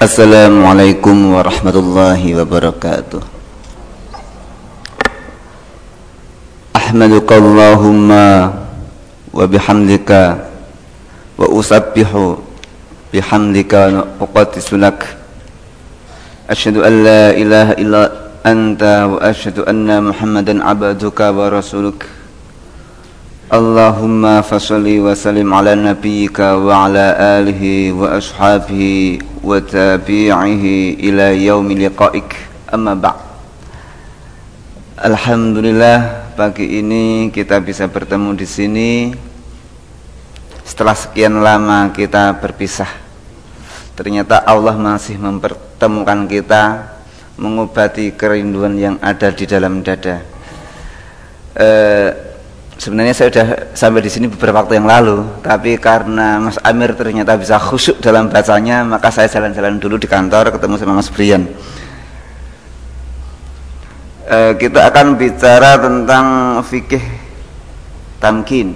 Assalamualaikum warahmatullahi wabarakatuh Ahmaduka Allahumma wa bihamdika wa usabbihu bihamdika uqaddisu lak Ashhadu an la ilaha illa anta wa ashhadu anna Muhammadan abduka wa rasuluk Allahumma fasalli wa sallim ala nabiyyika wa ala alihi wa ashabihi wa tabi'ihi ila yaumi liqa'ik. Amma ba'd. Alhamdulillah pagi ini kita bisa bertemu di sini. Setelah sekian lama kita berpisah ternyata Allah masih mempertemukan kita mengobati kerinduan yang ada di dalam dada. Eh, sebenarnya saya sudah sampai di sini beberapa waktu yang lalu tapi karena Mas Amir ternyata bisa khusyuk dalam bacanya maka saya jalan-jalan dulu di kantor ketemu sama Mas Brian. E, kita akan bicara tentang fikih tamkin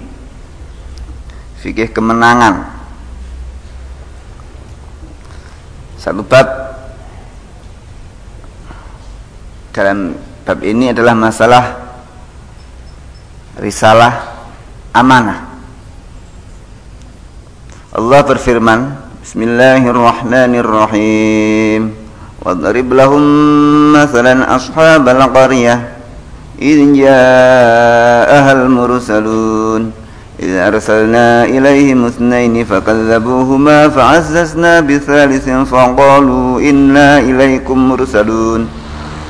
fikih kemenangan. Satu bab dalam bab ini adalah masalah risalah amanah. Allah berfirman, Bismillahirrahmanirrahim. Wadrib lahum mathalan ashabal qaryah إذ جاءها المرسلون إذ أرسلنا إليهم اثنين فكذبوهما فعززنا بثالث فقالوا إنا إليكم مرسلون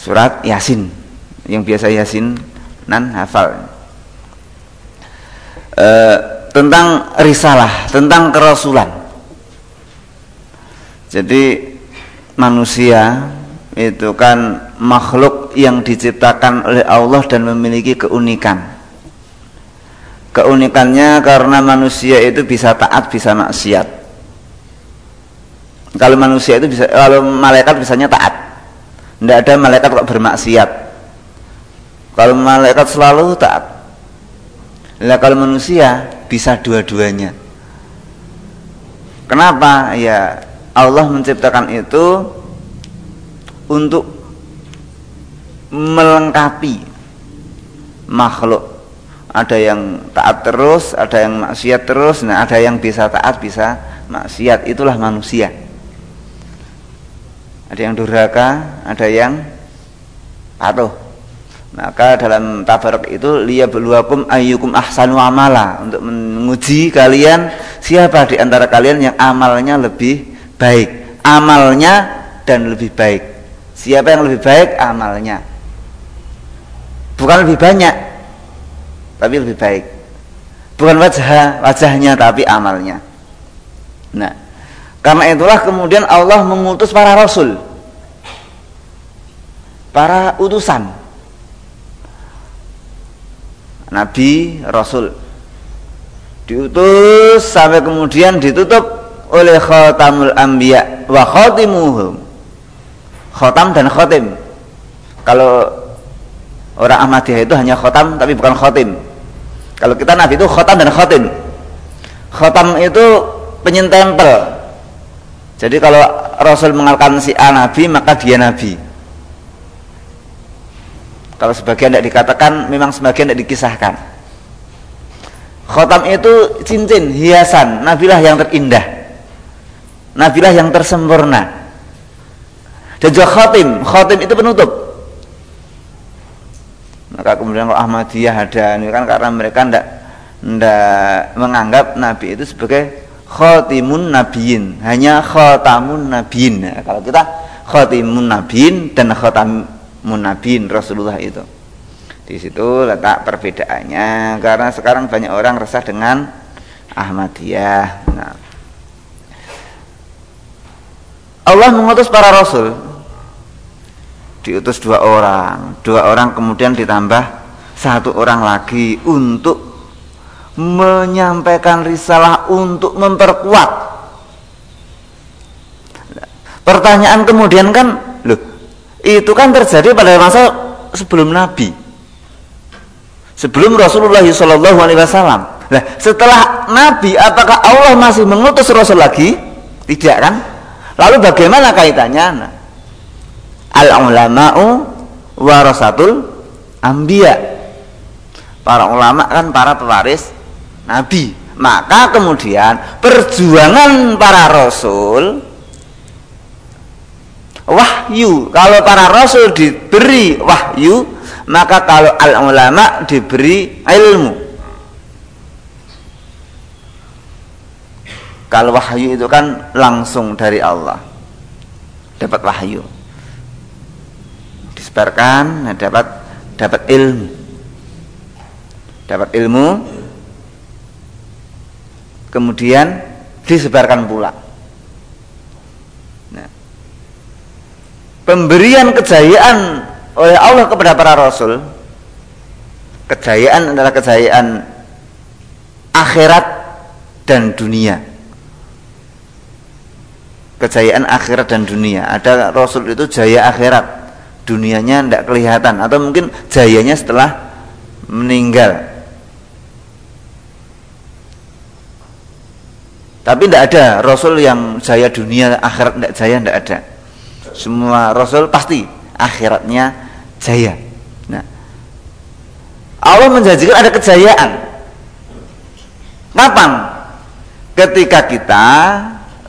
Surat Yasin. Yang biasa Yasin nan hafal. E, tentang risalah tentang kerasulan. Jadi manusia itu kan makhluk yang diciptakan oleh Allah dan memiliki keunikan. Keunikannya karena manusia itu bisa taat bisa maksiat. Kalau manusia itu bisa kalau malaikat bisanya taat tidak ada malaikat kok bermaksiat. Kalau malaikat selalu taat. Nah kalau manusia bisa dua-duanya. Kenapa? Ya Allah menciptakan itu untuk melengkapi makhluk. Ada yang taat terus, ada yang maksiat terus, nah ada yang bisa taat, bisa maksiat. Itulah manusia ada yang durhaka, ada yang patuh. Maka dalam tabarak itu beluakum ayyukum ahsanu amala untuk menguji kalian siapa di antara kalian yang amalnya lebih baik. Amalnya dan lebih baik. Siapa yang lebih baik amalnya. Bukan lebih banyak tapi lebih baik. Bukan wajah wajahnya tapi amalnya. Nah, karena itulah kemudian Allah mengutus para rasul. Para utusan. Nabi, rasul. Diutus sampai kemudian ditutup oleh khatamul anbiya wa khatimuhum. Khatam dan khatim. Kalau orang Ahmadiyah itu hanya khatam tapi bukan khatim. Kalau kita Nabi itu khatam dan khatim. Khatam itu penyentempel jadi kalau Rasul mengalahkan si A Nabi maka dia Nabi. Kalau sebagian tidak dikatakan memang sebagian tidak dikisahkan. Khotam itu cincin, hiasan, nabilah yang terindah. Nabilah yang tersempurna. Dan juga khotim, khotim itu penutup. Maka kemudian kalau Ahmadiyah ada ini kan karena mereka tidak tidak menganggap Nabi itu sebagai khatimun nabiyin hanya khatamun nabiyin nah, kalau kita khatimun nabiyin dan khatamun nabiyin Rasulullah itu. Di situ letak perbedaannya karena sekarang banyak orang resah dengan Ahmadiyah. Nah. Allah mengutus para rasul. Diutus dua orang. Dua orang kemudian ditambah satu orang lagi untuk menyampaikan risalah untuk memperkuat. Pertanyaan kemudian kan loh itu kan terjadi pada masa sebelum Nabi. Sebelum Rasulullah Shallallahu Alaihi Wasallam. Nah setelah Nabi apakah Allah masih mengutus Rasul lagi? Tidak kan? Lalu bagaimana kaitannya? Nah, al ulama'u warasatul ambia para ulama kan para pewaris nabi. Maka kemudian perjuangan para rasul wahyu. Kalau para rasul diberi wahyu maka kalau al ulama diberi ilmu. Kalau wahyu itu kan langsung dari Allah. Dapat wahyu. Disebarkan nah dapat dapat ilmu. Dapat ilmu kemudian disebarkan pula. Nah, pemberian kejayaan oleh Allah kepada para rasul kejayaan adalah kejayaan akhirat dan dunia. Kejayaan akhirat dan dunia. Ada rasul itu jaya akhirat dunianya tidak kelihatan atau mungkin jayanya setelah meninggal tapi tidak ada. Rasul yang jaya dunia akhirat tidak jaya tidak ada. Semua rasul pasti akhiratnya jaya. Nah. Allah menjanjikan ada kejayaan. Kapan? Ketika kita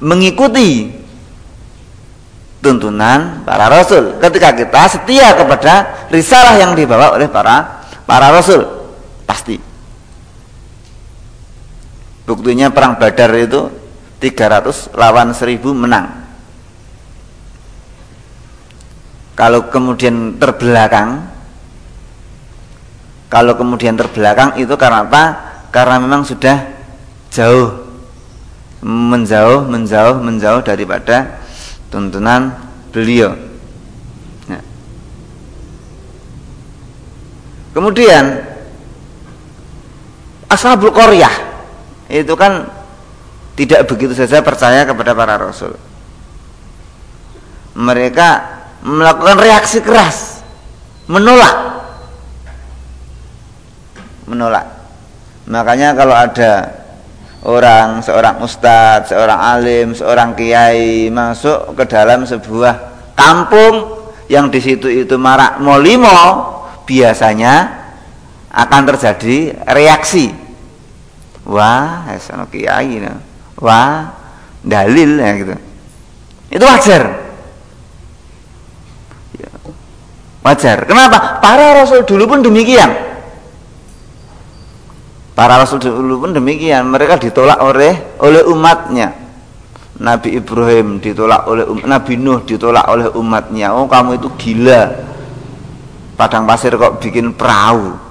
mengikuti tuntunan para rasul. Ketika kita setia kepada risalah yang dibawa oleh para para rasul. Pasti buktinya perang badar itu 300 lawan 1000 menang kalau kemudian terbelakang kalau kemudian terbelakang itu karena apa karena memang sudah jauh menjauh menjauh menjauh daripada tuntunan beliau. Ya. Kemudian Ashabul Qaryah itu kan tidak begitu saja percaya kepada para rasul. Mereka melakukan reaksi keras, menolak. Menolak. Makanya kalau ada orang seorang ustadz, seorang alim, seorang kiai masuk ke dalam sebuah kampung yang di situ itu marak molimo biasanya akan terjadi reaksi wah sono kiai nah. wah dalil ya gitu itu wajar ya, wajar kenapa para rasul dulu pun demikian Para rasul dulu pun demikian, mereka ditolak oleh oleh umatnya. Nabi Ibrahim ditolak oleh um, Nabi Nuh ditolak oleh umatnya. Oh, kamu itu gila. Padang pasir kok bikin perahu.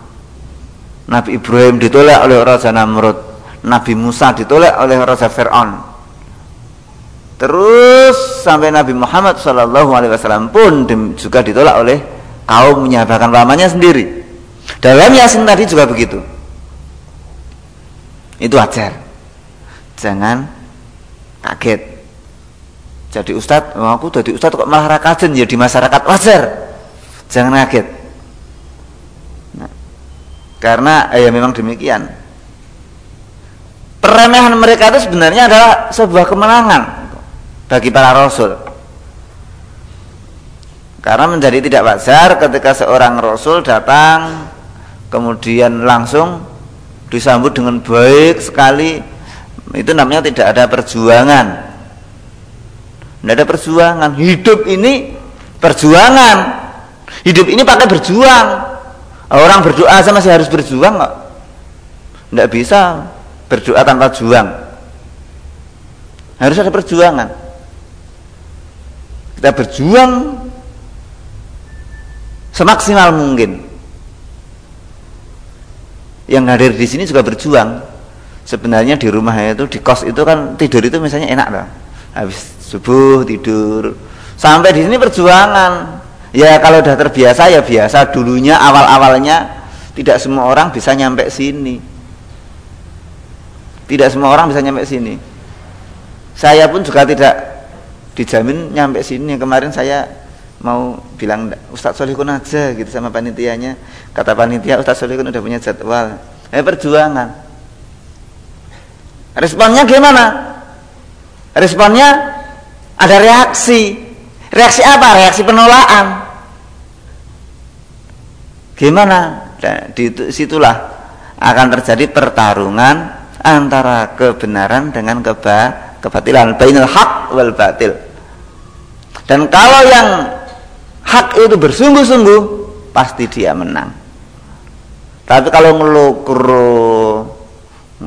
Nabi Ibrahim ditolak oleh Raja Namrud. Nabi Musa ditolak oleh Raja Fir'aun. Terus sampai Nabi Muhammad Shallallahu Alaihi Wasallam pun juga ditolak oleh kaumnya bahkan lamanya sendiri. Dalam Yasin tadi juga begitu itu wajar jangan kaget jadi ustadz oh, aku jadi ustadz kok malah rakajen ya di masyarakat wajar jangan kaget karena eh, ya memang demikian. Peremehan mereka itu sebenarnya adalah sebuah kemenangan bagi para rasul. Karena menjadi tidak wajar ketika seorang rasul datang kemudian langsung disambut dengan baik sekali. Itu namanya tidak ada perjuangan. Tidak ada perjuangan. Hidup ini perjuangan. Hidup ini pakai berjuang orang berdoa saya masih harus berjuang kok. Tidak bisa berdoa tanpa juang. Harus ada perjuangan. Kita berjuang semaksimal mungkin. Yang hadir di sini juga berjuang. Sebenarnya di rumah itu di kos itu kan tidur itu misalnya enak loh. Habis subuh tidur. Sampai di sini perjuangan ya kalau udah terbiasa ya biasa. Dulunya awal-awalnya tidak semua orang bisa nyampe sini. Tidak semua orang bisa nyampe sini. Saya pun juga tidak dijamin nyampe sini. Kemarin saya mau bilang Ustadz Solikun aja gitu sama panitianya. Kata panitia Ustadz Solikun udah punya jadwal. Eh perjuangan. Responnya gimana? Responnya ada reaksi. Reaksi apa? Reaksi penolakan. Gimana? Nah, di situlah akan terjadi pertarungan antara kebenaran dengan keba kebatilan bainal hak wal batil. Dan kalau yang hak itu bersungguh-sungguh pasti dia menang. Tapi kalau ngelokro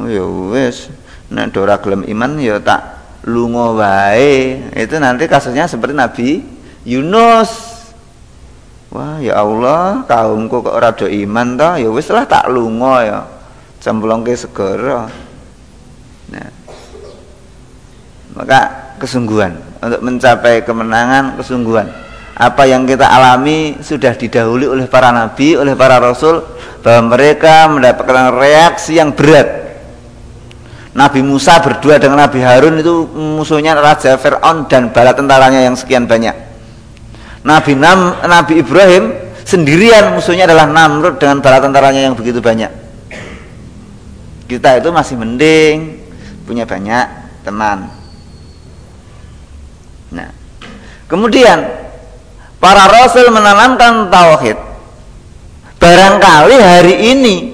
ya wis nek ora gelem iman ya tak lungo wae. Itu nanti kasusnya seperti Nabi Yunus. Wah ya Allah kaumku kok ora do iman toh? Ya wis lah tak lungo ya. Cemplongke segera nah. Maka kesungguhan. Untuk mencapai kemenangan kesungguhan. Apa yang kita alami sudah didahului oleh para nabi oleh para rasul bahwa mereka mendapatkan reaksi yang berat Nabi Musa berdua dengan Nabi Harun itu musuhnya Raja Fir'aun dan bala tentaranya yang sekian banyak. Nabi Nam, Nabi Ibrahim sendirian musuhnya adalah Namrud dengan bala tentaranya yang begitu banyak. Kita itu masih mending punya banyak teman. Nah, kemudian para rasul menanamkan tauhid. Barangkali hari ini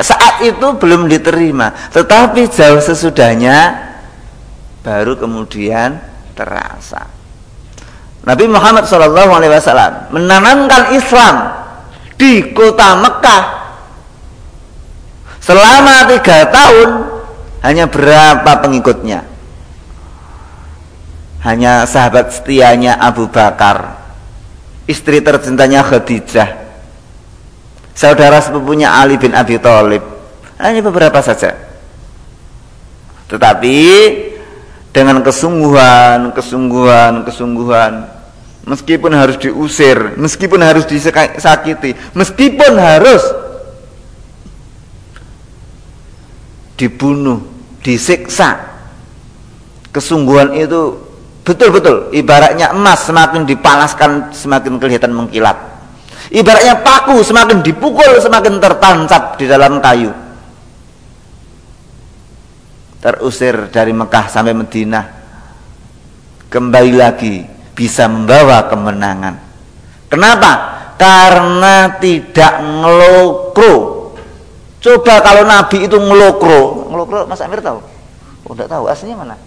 saat itu belum diterima, tetapi jauh sesudahnya baru kemudian terasa. Nabi Muhammad SAW menanamkan Islam di kota Mekah selama tiga tahun hanya berapa pengikutnya? Hanya sahabat setianya Abu Bakar, istri tercintanya Khadijah, saudara sepupunya Ali bin Abi Thalib. Hanya beberapa saja. Tetapi dengan kesungguhan kesungguhan kesungguhan meskipun harus diusir meskipun harus disakiti meskipun harus dibunuh disiksa kesungguhan itu betul-betul ibaratnya emas semakin dipanaskan semakin kelihatan mengkilat Ibaratnya paku semakin dipukul semakin tertancap di dalam kayu. Terusir dari Mekah sampai Madinah. Kembali lagi bisa membawa kemenangan. Kenapa? Karena tidak ngelokro. Coba kalau Nabi itu ngelokro, ngelokro Mas Amir tahu? Oh, enggak tahu aslinya mana?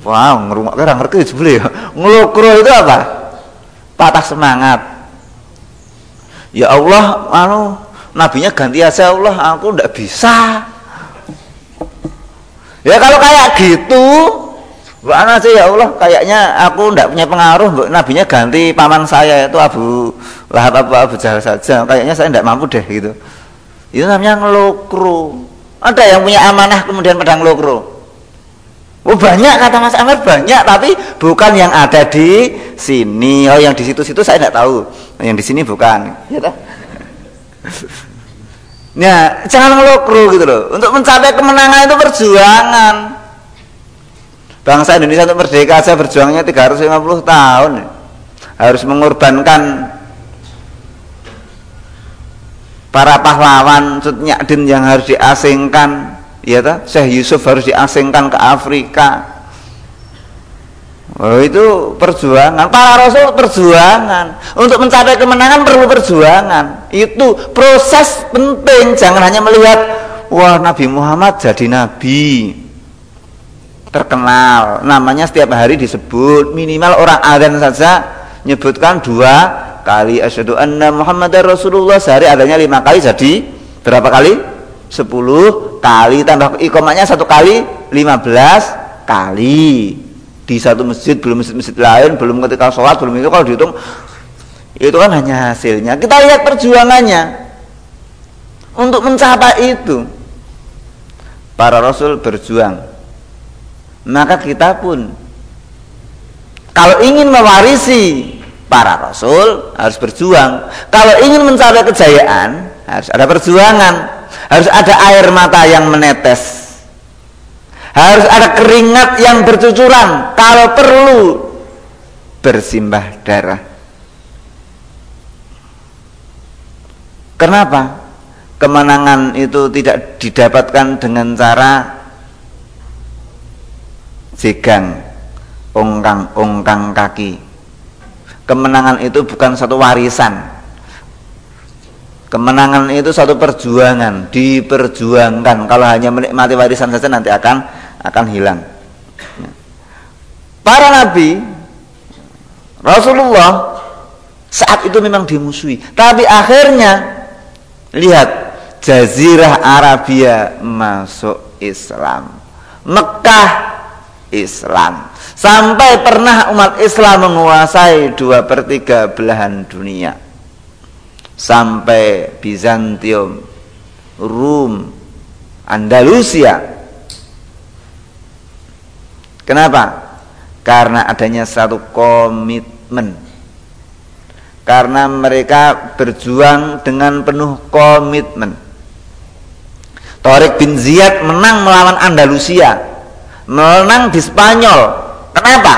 Wow, ngerumah kira ngerti ya. Ngelokro itu apa? Patah semangat ya Allah anu nabinya ganti aja Allah aku ndak bisa. Ya kalau kayak gitu Bagaimana sih ya Allah kayaknya aku ndak punya pengaruh nabinya ganti paman saya itu Abu Lahab Abu, Abu Jahal saja. Kayaknya saya ndak mampu deh gitu. Itu namanya ngelokro ada yang punya amanah kemudian pedang ngelokro Oh banyak kata Mas Amir banyak tapi bukan yang ada di sini. Oh yang di situ-situ saya tidak tahu. Yang di sini bukan. Ya? Nah, jangan ngelokro gitu loh. Untuk mencapai kemenangan itu perjuangan. Bangsa Indonesia untuk merdeka saja berjuangnya 350 tahun. Harus mengorbankan para pahlawan Cutnyadin yang harus diasingkan ya ta? Syekh Yusuf harus diasingkan ke Afrika. Oh itu perjuangan. Para rasul perjuangan. Untuk mencapai kemenangan perlu perjuangan. Itu proses penting. Jangan hanya melihat wah Nabi Muhammad jadi nabi. Terkenal. Namanya setiap hari disebut. Minimal orang adzan saja menyebutkan dua kali. Asyhadu anna Muhammadar Rasulullah. Sehari adanya lima kali. Jadi berapa kali? 10 kali tambah ikomanya satu kali 15 kali. Di satu masjid belum masjid-masjid lain belum ketika sholat belum itu kalau dihitung itu kan hanya hasilnya. Kita lihat perjuangannya. Untuk mencapai itu para rasul berjuang. Maka kita pun kalau ingin mewarisi para rasul harus berjuang. Kalau ingin mencapai kejayaan harus ada perjuangan, harus ada air mata yang menetes. Harus ada keringat yang bercucuran, kalau perlu bersimbah darah. Kenapa? Kemenangan itu tidak didapatkan dengan cara jegang, ongkang-ongkang kaki kemenangan itu bukan satu warisan kemenangan itu satu perjuangan diperjuangkan. Kalau hanya menikmati warisan saja nanti akan akan hilang. Para nabi Rasulullah saat itu memang dimusuhi. Tapi akhirnya lihat jazirah Arabia masuk Islam. Mekah Islam. Sampai pernah umat Islam menguasai dua per tiga belahan dunia Sampai Bizantium, Rum, Andalusia Kenapa? Karena adanya satu komitmen Karena mereka berjuang dengan penuh komitmen Torik bin Ziyad menang melawan Andalusia Menang di Spanyol Kenapa?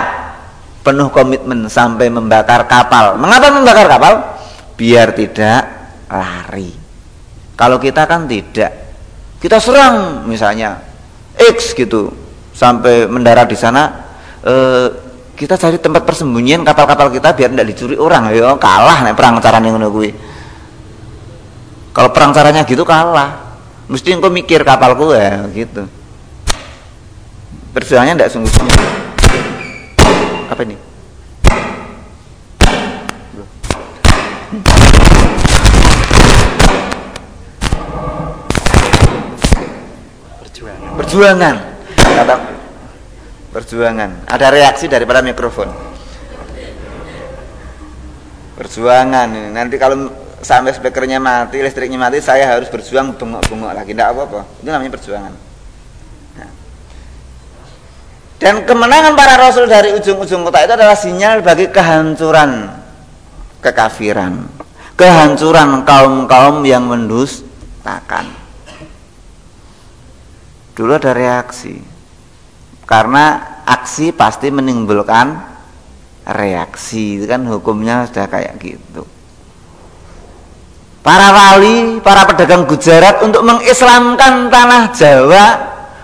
Penuh komitmen sampai membakar kapal. Mengapa membakar kapal? Biar tidak lari. Kalau kita kan tidak. Kita serang misalnya X gitu sampai mendarat di sana eh, kita cari tempat persembunyian kapal-kapal kita biar tidak dicuri orang ya kalah nih perang caranya ngono gue kalau perang caranya gitu kalah mesti engkau mikir kapalku ya gitu perjuangannya tidak sungguh-sungguh apa ini? Perjuangan. Kata perjuangan. Ada reaksi daripada mikrofon. Perjuangan. Nanti kalau sampai speakernya mati, listriknya mati, saya harus berjuang bengok-bengok lagi. Tidak apa-apa. Itu namanya perjuangan. Dan kemenangan para rasul dari ujung-ujung kota itu adalah sinyal bagi kehancuran kekafiran, kehancuran kaum-kaum yang mendustakan. Dulu ada reaksi. Karena aksi pasti menimbulkan reaksi. Itu kan hukumnya sudah kayak gitu. Para wali, para pedagang Gujarat untuk mengislamkan tanah Jawa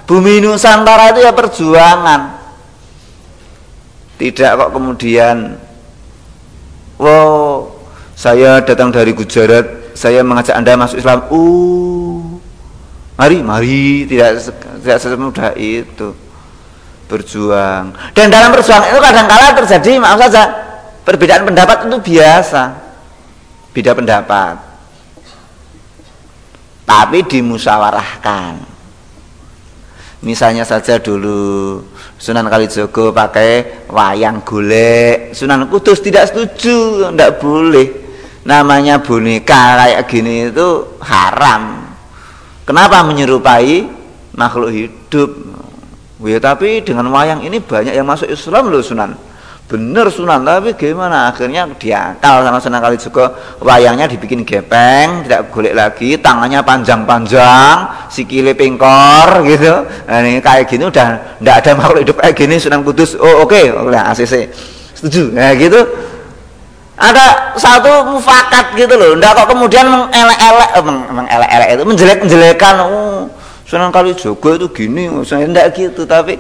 Bumi Nusantara itu ya perjuangan. Tidak kok kemudian Wow, saya datang dari Gujarat, saya mengajak Anda masuk Islam. Uh, mari, mari, tidak tidak semudah itu berjuang. Dan dalam perjuangan itu kadang-kala terjadi, maaf saja, perbedaan pendapat itu biasa. Beda pendapat. Tapi dimusyawarahkan. Misalnya saja dulu Sunan Kalijogo pakai wayang golek, Sunan Kudus tidak setuju, tidak boleh. Namanya boneka kayak gini itu haram. Kenapa menyerupai makhluk hidup? Ya tapi dengan wayang ini banyak yang masuk Islam loh Sunan. Bener Sunan. Tapi gimana? Akhirnya diakal sama Sunan juga wayangnya dibikin gepeng tidak golek lagi. Tangannya panjang-panjang sikile pingkor gitu. Nah, ini kayak gini udah tidak ada makhluk hidup kayak gini Sunan Kudus. Oh oke. Okay. udah ACC setuju? Nah gitu ada satu mufakat gitu loh ndak kok kemudian mengelek-elek eh, mengelek-elek itu menjelek-menjelekan oh Sunan Kalijogo itu gini maksudnya ndak gitu tapi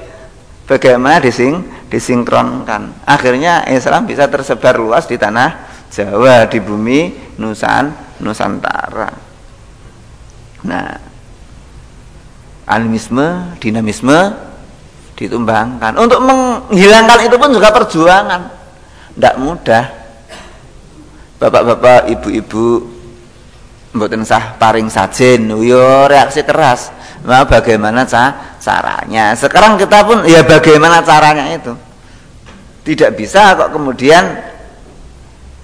bagaimana dising disinkronkan. Akhirnya Islam bisa tersebar luas di tanah Jawa, di bumi Nusan, Nusantara. Nah, animisme, dinamisme ditumbangkan. Untuk menghilangkan itu pun juga perjuangan. Tidak mudah. Bapak-bapak, ibu-ibu mboten sah paring sajen, yo reaksi keras. Nah, bagaimana ca caranya? Sekarang kita pun ya bagaimana caranya itu? Tidak bisa kok kemudian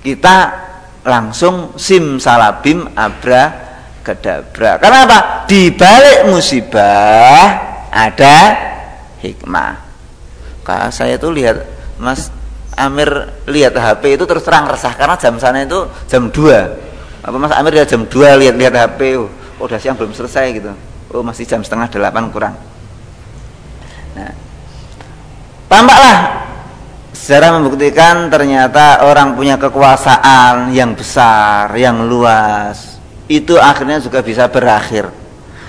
kita langsung sim salabim abra kedabra. Karena apa? Di balik musibah ada hikmah. Kak, saya itu lihat Mas Amir lihat HP itu terus terang resah karena jam sana itu jam 2 apa Mas? Amir lihat jam 2 lihat-lihat HP oh, udah siang belum selesai gitu. Oh masih jam setengah delapan kurang. Nah tampaklah secara membuktikan ternyata orang punya kekuasaan yang besar yang luas. Itu akhirnya juga bisa berakhir.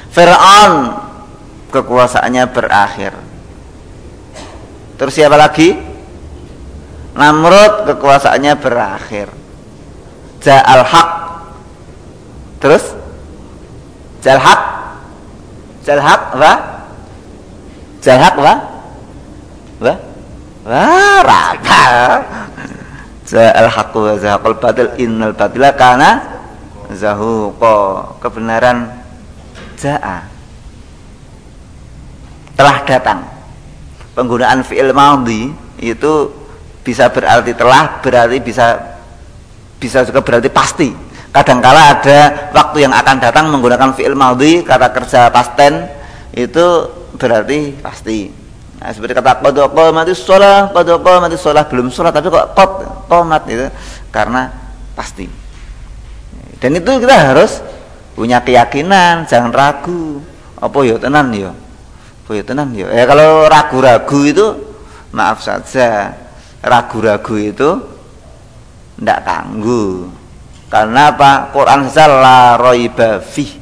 Fir'aun kekuasaannya berakhir. Terus siapa lagi Namrud kekuasaannya berakhir. Ja'al haq. Terus Ja'al haq. Ja'al haq apa? Ja'al haq apa? Apa? Wah, rata. Ja'al haq wa zahaqal batil innal batila kana zahuqa. Kebenaran ja'a telah datang. Penggunaan fi'il madhi itu bisa berarti telah berarti bisa bisa juga berarti pasti. Kadangkala ada waktu yang akan datang menggunakan fi'il madhi kata kerja pasten itu berarti pasti. Nah, seperti kata mati shalah qad mati shalah. Belum sholat tapi kok qad qomat itu karena pasti. Dan itu kita harus punya keyakinan jangan ragu. Apa ya tenan ya? Apa ya tenan ya? Ya kalau ragu-ragu itu maaf saja ragu-ragu itu tidak kanggu. Karena apa? Quran salah roibafi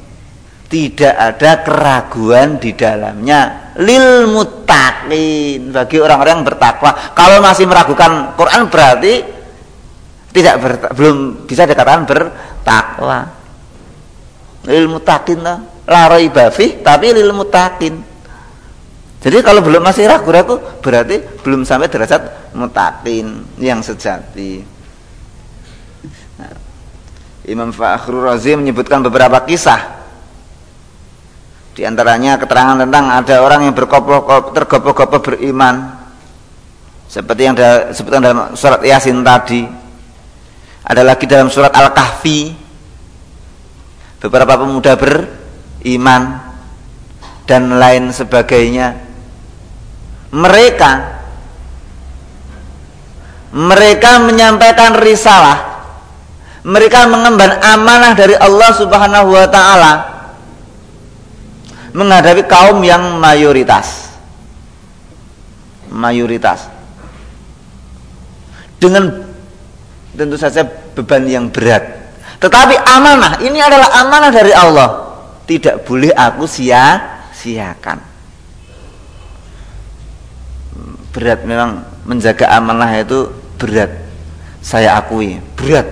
tidak ada keraguan di dalamnya. Lil mutakin bagi orang-orang yang bertakwa. Kalau masih meragukan Quran berarti tidak ber, belum bisa dikatakan bertakwa. Lil mutakin la roibafi tapi lil mutakin jadi kalau belum masih ragu-ragu berarti belum sampai derajat mutakin yang sejati. Nah, Imam Fakhrul Razi menyebutkan beberapa kisah. Di antaranya keterangan tentang ada orang yang berkopoh tergopoh-gopoh beriman. Seperti yang disebutkan dalam surat Yasin tadi. Ada lagi dalam surat Al-Kahfi. Beberapa pemuda beriman dan lain sebagainya mereka mereka menyampaikan risalah. Mereka mengemban amanah dari Allah Subhanahu wa taala menghadapi kaum yang mayoritas. Mayoritas. Dengan tentu saja beban yang berat. Tetapi amanah ini adalah amanah dari Allah. Tidak boleh aku sia-siakan. Berat memang menjaga amanah itu berat. Saya akui berat.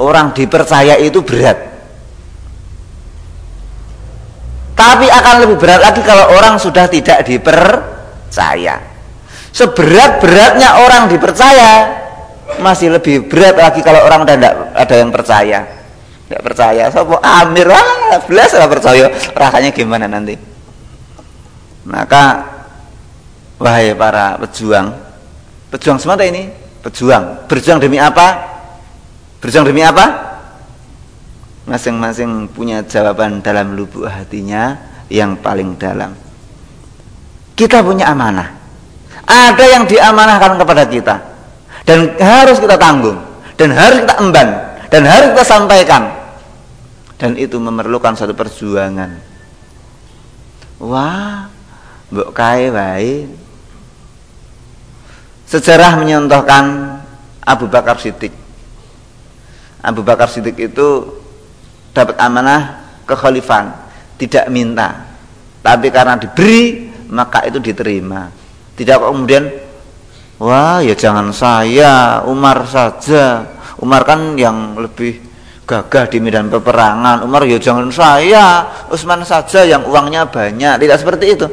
Orang dipercaya itu berat. Tapi akan lebih berat lagi kalau orang sudah tidak dipercaya. Seberat-beratnya orang dipercaya masih lebih berat lagi kalau orang tidak ada yang percaya. Tidak percaya sopo amir? Ah belas percaya. Rasanya gimana nanti? Maka Wahai para pejuang, pejuang semata ini, pejuang. Berjuang demi apa? Berjuang demi apa? Masing-masing punya jawaban dalam lubuk hatinya yang paling dalam. Kita punya amanah. Ada yang diamanahkan kepada kita dan harus kita tanggung dan harus kita emban dan harus kita sampaikan dan itu memerlukan satu perjuangan. Wah, mbok kae wae Sejarah menyontohkan Abu Bakar Siddiq. Abu Bakar Siddiq itu dapat amanah kekhalifahan, tidak minta. Tapi karena diberi, maka itu diterima. Tidak kemudian wah ya jangan saya, Umar saja. Umar kan yang lebih gagah di medan peperangan. Umar ya jangan saya, Utsman saja yang uangnya banyak. Tidak seperti itu.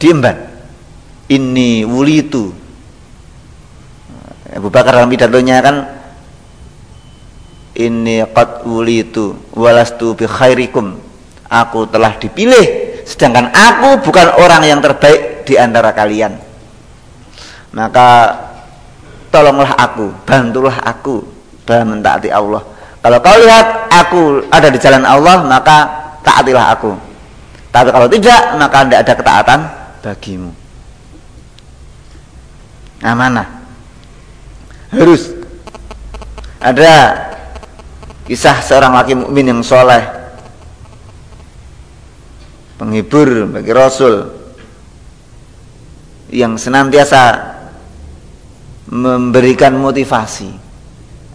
Diemban ini wulitu. Abu Bakar dalam pidatonya kan ini qad wulitu walastu bi khairikum. Aku telah dipilih sedangkan aku bukan orang yang terbaik di antara kalian. Maka tolonglah aku bantulah aku dalam mentaati Allah. Kalau kau lihat aku ada di jalan Allah maka taatilah aku. Tapi kalau tidak maka tidak ada ketaatan bagimu amanah. Harus. Ada kisah seorang laki mukmin yang soleh. Penghibur bagi Rasul. Yang senantiasa memberikan motivasi.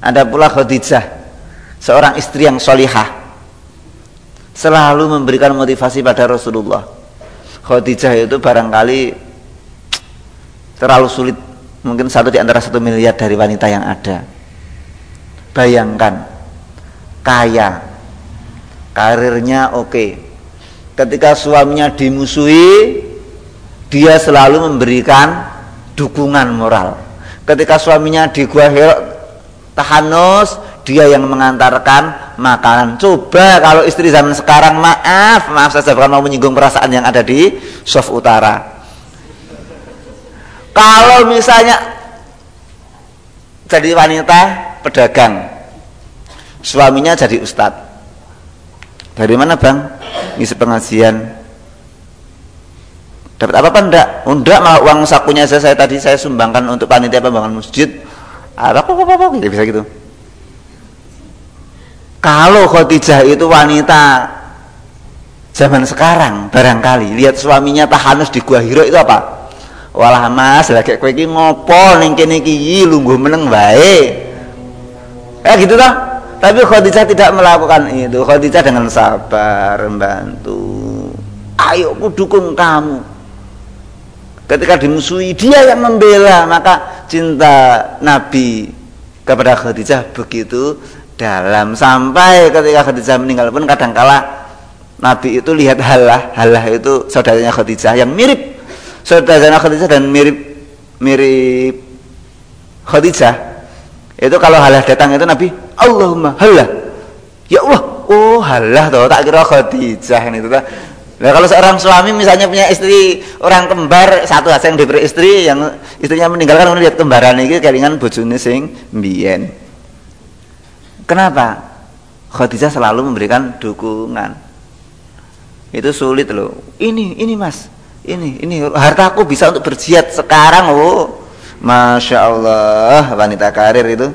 Ada pula Khadijah, seorang istri yang solihah, selalu memberikan motivasi pada Rasulullah. Khadijah itu barangkali terlalu sulit, mungkin satu di antara satu miliar dari wanita yang ada. Bayangkan, kaya, karirnya oke. Ketika suaminya dimusuhi, dia selalu memberikan dukungan moral ketika suaminya di gua tahanus dia yang mengantarkan makanan coba kalau istri zaman sekarang maaf maaf saya bukan mau menyinggung perasaan yang ada di soft utara kalau misalnya jadi wanita pedagang suaminya jadi ustadz dari mana bang ngisi pengajian Dapat apa apa enggak? Oh, enggak malah uang sakunya saya, tadi saya sumbangkan untuk panitia pembangunan masjid. Apa apa apa, gitu, bisa gitu. Kalau Khadijah itu wanita zaman sekarang barangkali lihat suaminya tahanus di Gua Hiro itu apa? Walah Mas, lagi kowe iki ngopo ning kene iki lungguh meneng wae. Eh gitu toh? Tapi Khadijah tidak melakukan itu. Khadijah dengan sabar membantu. Ayo aku dukung kamu ketika dimusuhi dia yang membela maka cinta Nabi kepada Khadijah begitu dalam sampai ketika Khadijah meninggal pun kadangkala Nabi itu lihat halah halah itu saudaranya Khadijah yang mirip saudaranya Khadijah dan mirip mirip Khadijah itu kalau halah datang itu Nabi Allahumma halah ya Allah oh halah tuh tak kira Khadijah ini tuh Nah kalau seorang suami misalnya punya istri orang kembar satu hasil yang diberi istri yang istrinya meninggalkan kemudian lihat kembaran ini kelingan bojone sing mbiyen. Kenapa? Khadijah selalu memberikan dukungan. Itu sulit loh. Ini, ini mas, ini, ini hartaku bisa untuk berjihad sekarang oh. Masya Allah wanita karir itu.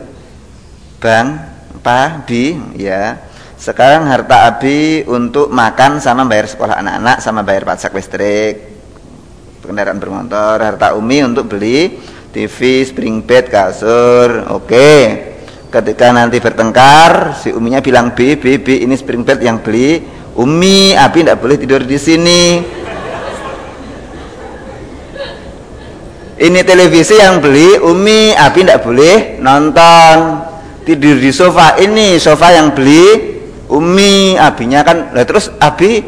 Bang, Pak, Bi, ya. Sekarang harta Abi untuk makan sama bayar sekolah anak-anak sama bayar pajak listrik kendaraan bermotor harta Umi untuk beli TV spring bed kasur. Oke. Ketika nanti bertengkar si Uminya bilang B B B ini spring bed yang beli. Umi Abi tidak boleh tidur di sini ini televisi yang beli Umi Abi tidak boleh nonton. Tidur di sofa. Ini sofa yang beli Umi abinya kan. Lah terus abi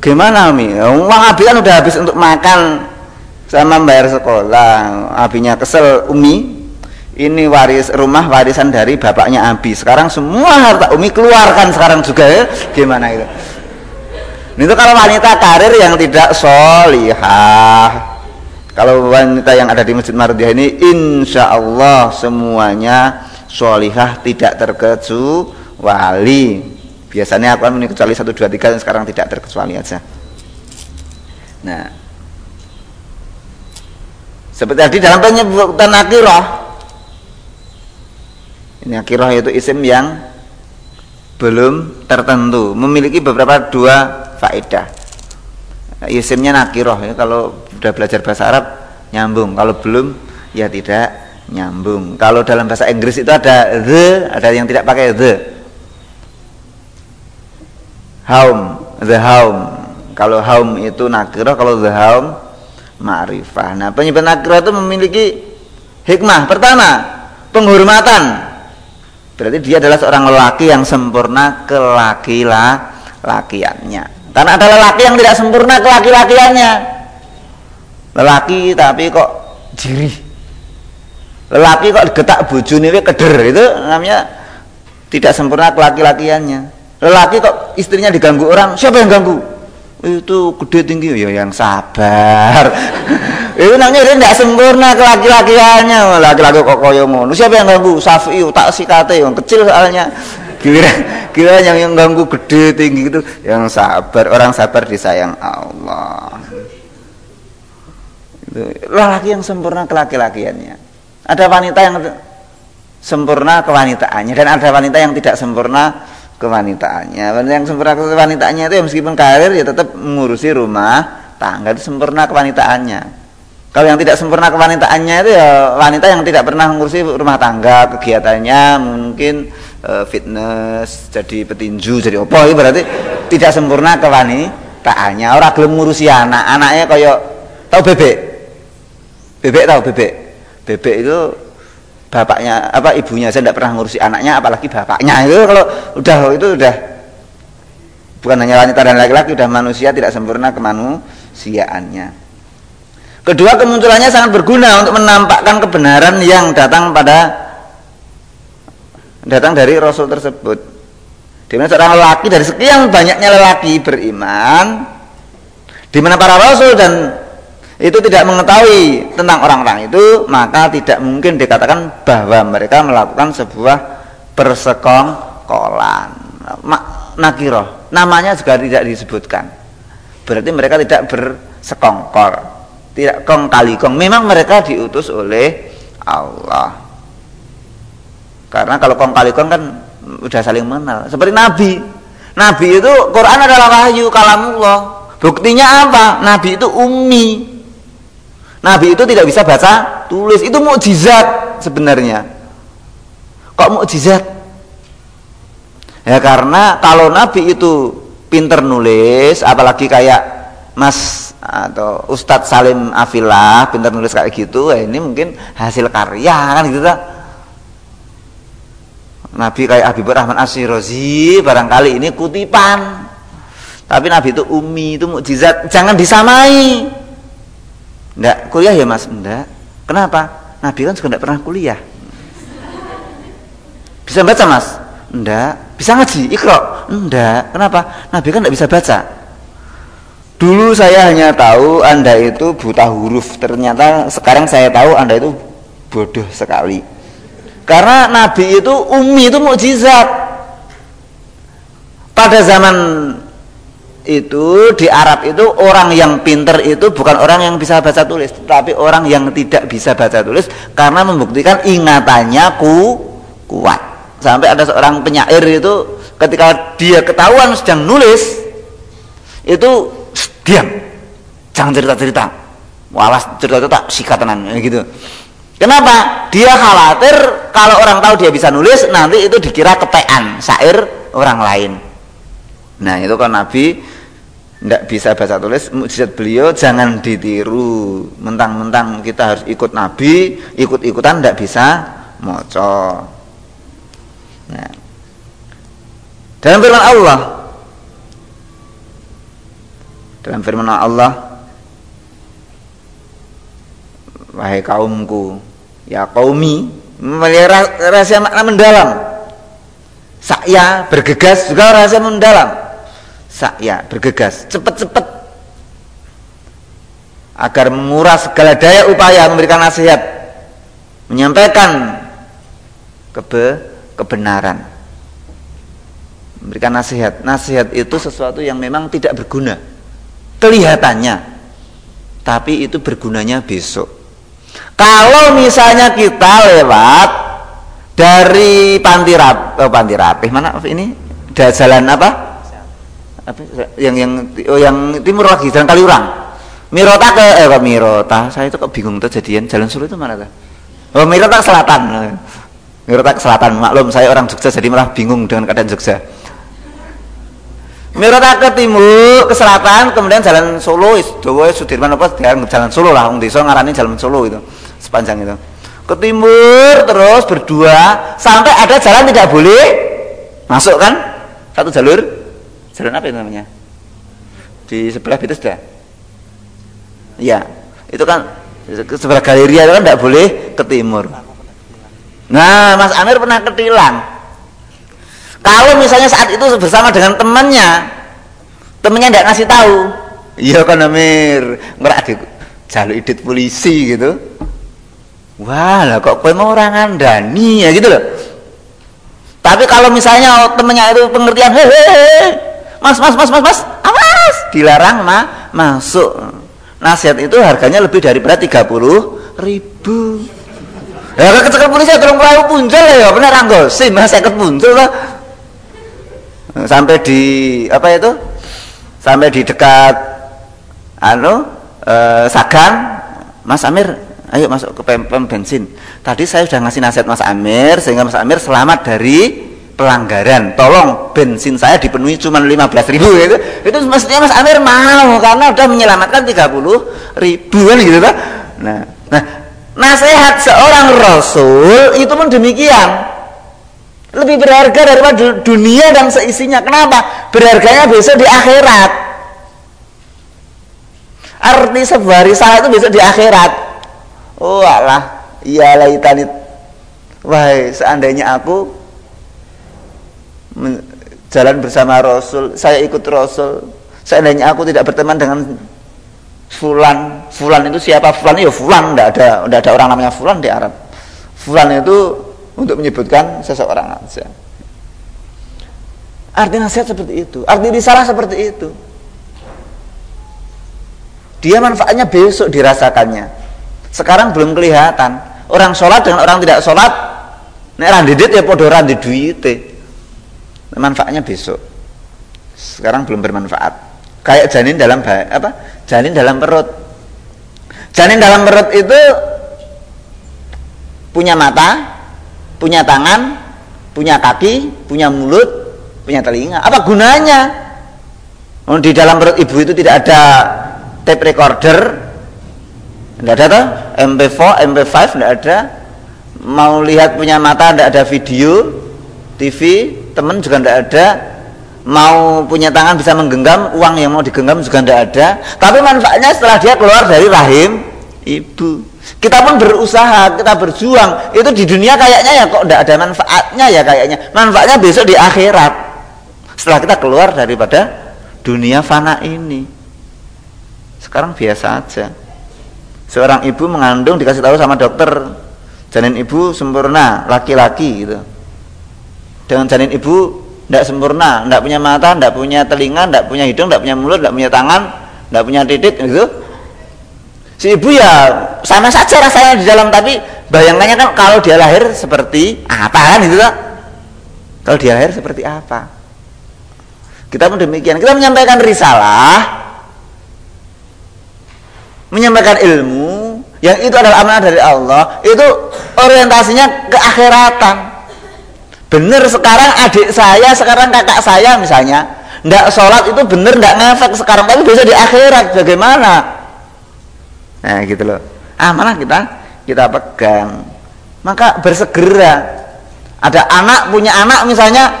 gimana Umi? Uang abi kan udah habis untuk makan sama bayar sekolah. Abinya kesel Umi ini waris rumah warisan dari bapaknya Abi. Sekarang semua harta Umi keluarkan sekarang juga. Ya gimana itu? Itu kalau wanita karir yang tidak solihah kalau wanita yang ada di Masjid Mardiah ini insya Allah semuanya solihah tidak terkecuali. Biasanya aku kan kecuali satu dua tiga dan sekarang tidak terkecuali aja. Nah. Seperti tadi dalam penyebutan akiroh ini akiroh itu isim yang belum tertentu. Memiliki beberapa dua faedah. Isimnya nakiroh ya kalau sudah belajar bahasa Arab nyambung. Kalau belum ya tidak nyambung. Kalau dalam bahasa Inggris itu ada the ada yang tidak pakai the. Haum the haum. Kalau haum itu nakirah kalau the haum ma'rifah. Nah penyebab nakirah itu memiliki hikmah. Pertama penghormatan. Berarti dia adalah seorang lelaki yang sempurna kelaki-lakiannya karena ada lelaki yang tidak sempurna kelaki-lakiannya lelaki tapi kok jirih. Lelaki kok getak bojone keder itu namanya tidak sempurna kelaki-lakiannya. Lelaki kok istrinya diganggu orang siapa yang ganggu? Itu gede tinggi ya yang sabar. Itu namanya dia tidak sempurna ke laki-lakiannya laki-laki kok koyo ngono? Siapa yang ganggu? Safi tak sikate yang kecil soalnya. Kira kira yang yang ganggu gede tinggi itu yang sabar orang sabar disayang Allah lelaki yang sempurna kelaki-lakiannya ada wanita yang sempurna kewanitaannya dan ada wanita yang tidak sempurna kewanitaannya wanita yang sempurna kewanitaannya itu ya meskipun karir ya tetap mengurusi rumah tangga itu sempurna kewanitaannya kalau yang tidak sempurna kewanitaannya itu ya wanita yang tidak pernah mengurusi rumah tangga kegiatannya mungkin uh, fitness jadi petinju jadi apa itu berarti tidak sempurna kewanitaannya orang belum mengurusi anak anaknya kayak tahu bebek bebek tahu bebek? Bebek itu bapaknya apa ibunya. Saya tidak pernah ngurusi anaknya apalagi bapaknya. Itu kalau udah itu udah bukan hanya wanita dan laki-laki udah manusia tidak sempurna kemanusiaannya. Kedua kemunculannya sangat berguna untuk menampakkan kebenaran yang datang pada datang dari Rasul tersebut. Di mana seorang lelaki dari sekian banyaknya lelaki beriman di mana para rasul dan itu tidak mengetahui tentang orang-orang itu maka tidak mungkin dikatakan bahwa mereka melakukan sebuah persekongkolan. Nakiroh namanya juga tidak disebutkan. Berarti mereka tidak bersekongkol tidak kong kali kong. Memang mereka diutus oleh Allah. Karena kalau kong kali kong kan udah saling mengenal. Seperti Nabi. Nabi itu Quran adalah wahyu kalamullah. Buktinya apa? Nabi itu ummi Nabi itu tidak bisa baca tulis. Itu mukjizat sebenarnya. Kok mukjizat? Ya karena kalau Nabi itu pinter nulis, apalagi kayak Mas atau Ustadz Salim Afilah pinter nulis kayak gitu, ya ini mungkin hasil karya kan gitu tak? Nabi kayak Habibur Rahman Asyirozi barangkali ini kutipan. Tapi Nabi itu umi, itu mukjizat, jangan disamai. Enggak kuliah ya mas? Enggak. Kenapa? Nabi kan juga enggak pernah kuliah. Bisa baca mas? Enggak. Bisa ngaji? Ikro? Enggak. Kenapa? Nabi kan enggak bisa baca. Dulu saya hanya tahu anda itu buta huruf. Ternyata sekarang saya tahu anda itu bodoh sekali. Karena Nabi itu umi itu mukjizat. Pada zaman itu di Arab itu orang yang pinter itu bukan orang yang bisa baca tulis tapi orang yang tidak bisa baca tulis karena membuktikan ingatannya ku kuat. Sampai ada seorang penyair itu ketika dia ketahuan sedang nulis itu diam. Jangan cerita-cerita. Walas cerita-cerita sikatanan gitu. Kenapa? Dia khawatir kalau orang tahu dia bisa nulis nanti itu dikira ketean syair orang lain. Nah itu kan Nabi tidak bisa baca tulis mukjizat beliau jangan ditiru. Mentang-mentang kita harus ikut nabi ikut-ikutan tidak bisa moco. Nah. dalam firman Allah. Dalam firman Allah. Wahai kaumku ya kaumi rahasia makna mendalam. Saya bergegas juga rahasia mendalam sakya bergegas cepat-cepat. Agar menguras segala daya upaya memberikan nasihat menyampaikan kebe kebenaran. Memberikan nasihat. Nasihat itu sesuatu yang memang tidak berguna. Kelihatannya tapi itu bergunanya besok. Kalau misalnya kita lewat dari panti rap, oh, panti rapih mana ini? Jalan apa apa? Yang yang oh yang timur lagi jalan Kaliurang. Mirota ke eh kok Mirota? Saya itu kok bingung tuh jadian. Jalan Solo itu mana tuh? Oh Mirota ke selatan. Mirota ke selatan. Maklum saya orang Jogja jadi malah bingung dengan keadaan Jogja. Mirota ke timur ke selatan kemudian jalan Solo. Jawa Sudirman apa jalan Solo lah. Wong desa ngarani jalan Solo itu sepanjang itu. Ke timur terus berdua sampai ada jalan tidak boleh masuk kan? Satu jalur Jalan apa itu namanya? Di sebelah itu sudah. Iya, itu kan sebelah galeria itu kan tidak boleh ke timur. Nah, Mas Amir pernah ketilang. Kalau misalnya saat itu bersama dengan temannya, temannya tidak ngasih tahu, iya kan Amir, ngerak di jalur idit polisi gitu. Wah, lah kok kowe mau orang andani ya gitu loh. Tapi kalau misalnya temannya itu pengertian, hehehe, mas mas mas mas mas. Awas. Dilarang ma. Masuk. Nasihat itu harganya lebih daripada 30 ribu. Ya kecekel polisi tolong perahu muncul ya? Bener anggo sim saya muncul lah sampai di apa itu? Sampai di dekat anu eh, Sagan Mas Amir ayo masuk ke pem, pem bensin. Tadi saya sudah ngasih nasihat Mas Amir sehingga Mas Amir selamat dari pelanggaran tolong bensin saya dipenuhi cuma 15 ribu itu itu maksudnya Mas Amir mau karena udah menyelamatkan 30 ribu kan gitu nah nah nasihat seorang Rasul itu pun demikian lebih berharga daripada dunia dan seisinya. Kenapa? Berharganya besok di akhirat. Arti sebuah risalah itu besok di akhirat. Oh Allah, iyalah itanit. Wahai, seandainya aku jalan bersama Rasul, saya ikut Rasul. Seandainya aku tidak berteman dengan Fulan, Fulan itu siapa? Fulan ya Fulan, tidak ada, tidak ada orang namanya Fulan di Arab. Fulan itu untuk menyebutkan seseorang saja. Arti nasihat seperti itu, arti risalah seperti itu. Dia manfaatnya besok dirasakannya. Sekarang belum kelihatan. Orang sholat dengan orang tidak sholat, nek randidit ya podo randi duite. Manfaatnya besok. Sekarang belum bermanfaat. Kayak janin dalam apa? Janin dalam perut. Janin dalam perut itu punya mata, punya tangan, punya kaki, punya mulut, punya telinga. Apa gunanya? Oh, di dalam perut ibu itu tidak ada tape recorder, tidak ada tuh, MP4, MP5 tidak ada. Mau lihat punya mata tidak ada video, TV, teman juga tidak ada. Mau punya tangan bisa menggenggam, uang yang mau digenggam juga tidak ada. Tapi manfaatnya setelah dia keluar dari rahim ibu. Kita pun berusaha, kita berjuang. Itu di dunia kayaknya ya kok tidak ada manfaatnya ya kayaknya. Manfaatnya besok di akhirat. Setelah kita keluar daripada dunia fana ini. Sekarang biasa aja. Seorang ibu mengandung dikasih tahu sama dokter, janin ibu sempurna, laki-laki gitu. Dengan janin ibu tidak sempurna, tidak punya mata, tidak punya telinga, tidak punya hidung, tidak punya mulut, tidak punya tangan, tidak punya titik gitu. Si ibu ya sama saja rasanya di dalam tapi bayangannya kan kalau dia lahir seperti apa kan itu tak kalau dia lahir seperti apa? Kita pun demikian. Kita menyampaikan risalah menyampaikan ilmu yang itu adalah amanah dari Allah itu orientasinya ke akhiratan benar sekarang adik saya sekarang kakak saya misalnya ndak sholat itu benar ndak ngefek. Sekarang tapi bisa di akhirat bagaimana? Nah, gitu loh. Ah, mana kita kita pegang. Maka bersegera. Ada anak punya anak misalnya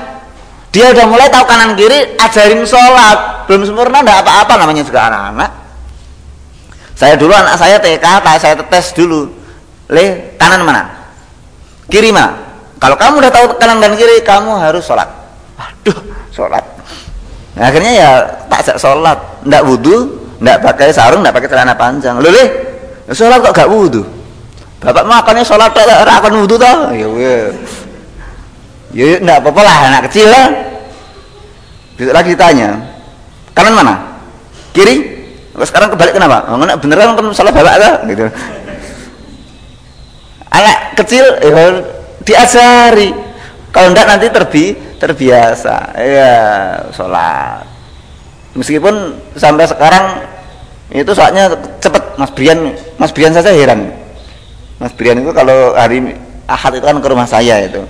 dia udah mulai tahu kanan kiri ajarin sholat. Belum sempurna enggak apa-apa namanya juga anak-anak. Saya dulu anak saya TK saya tes dulu. Le kanan mana? Kiri mana kalau kamu udah tahu kanan dan kiri kamu harus sholat aduh sholat nah, akhirnya ya tak sholat ndak wudhu Nggak pakai sarung, nggak pakai celana panjang. Lho, sholat kok gak wudhu? Bapak makannya sholat tak akan wudhu toh? Ya weh. Ya nggak apa-apa lah anak kecil lah. Besok lagi ditanya, kanan mana? Kiri? Sekarang kebalik kenapa? Oh, enggak beneran kan salah bapak lah gitu. Anak kecil ya, diajari. Kalau enggak nanti terbi terbiasa. Ya, sholat. Meskipun sampai sekarang itu soalnya cepet. Mas Brian Mas Brian saja heran. Mas Brian itu kalau hari Ahad itu kan ke rumah saya itu.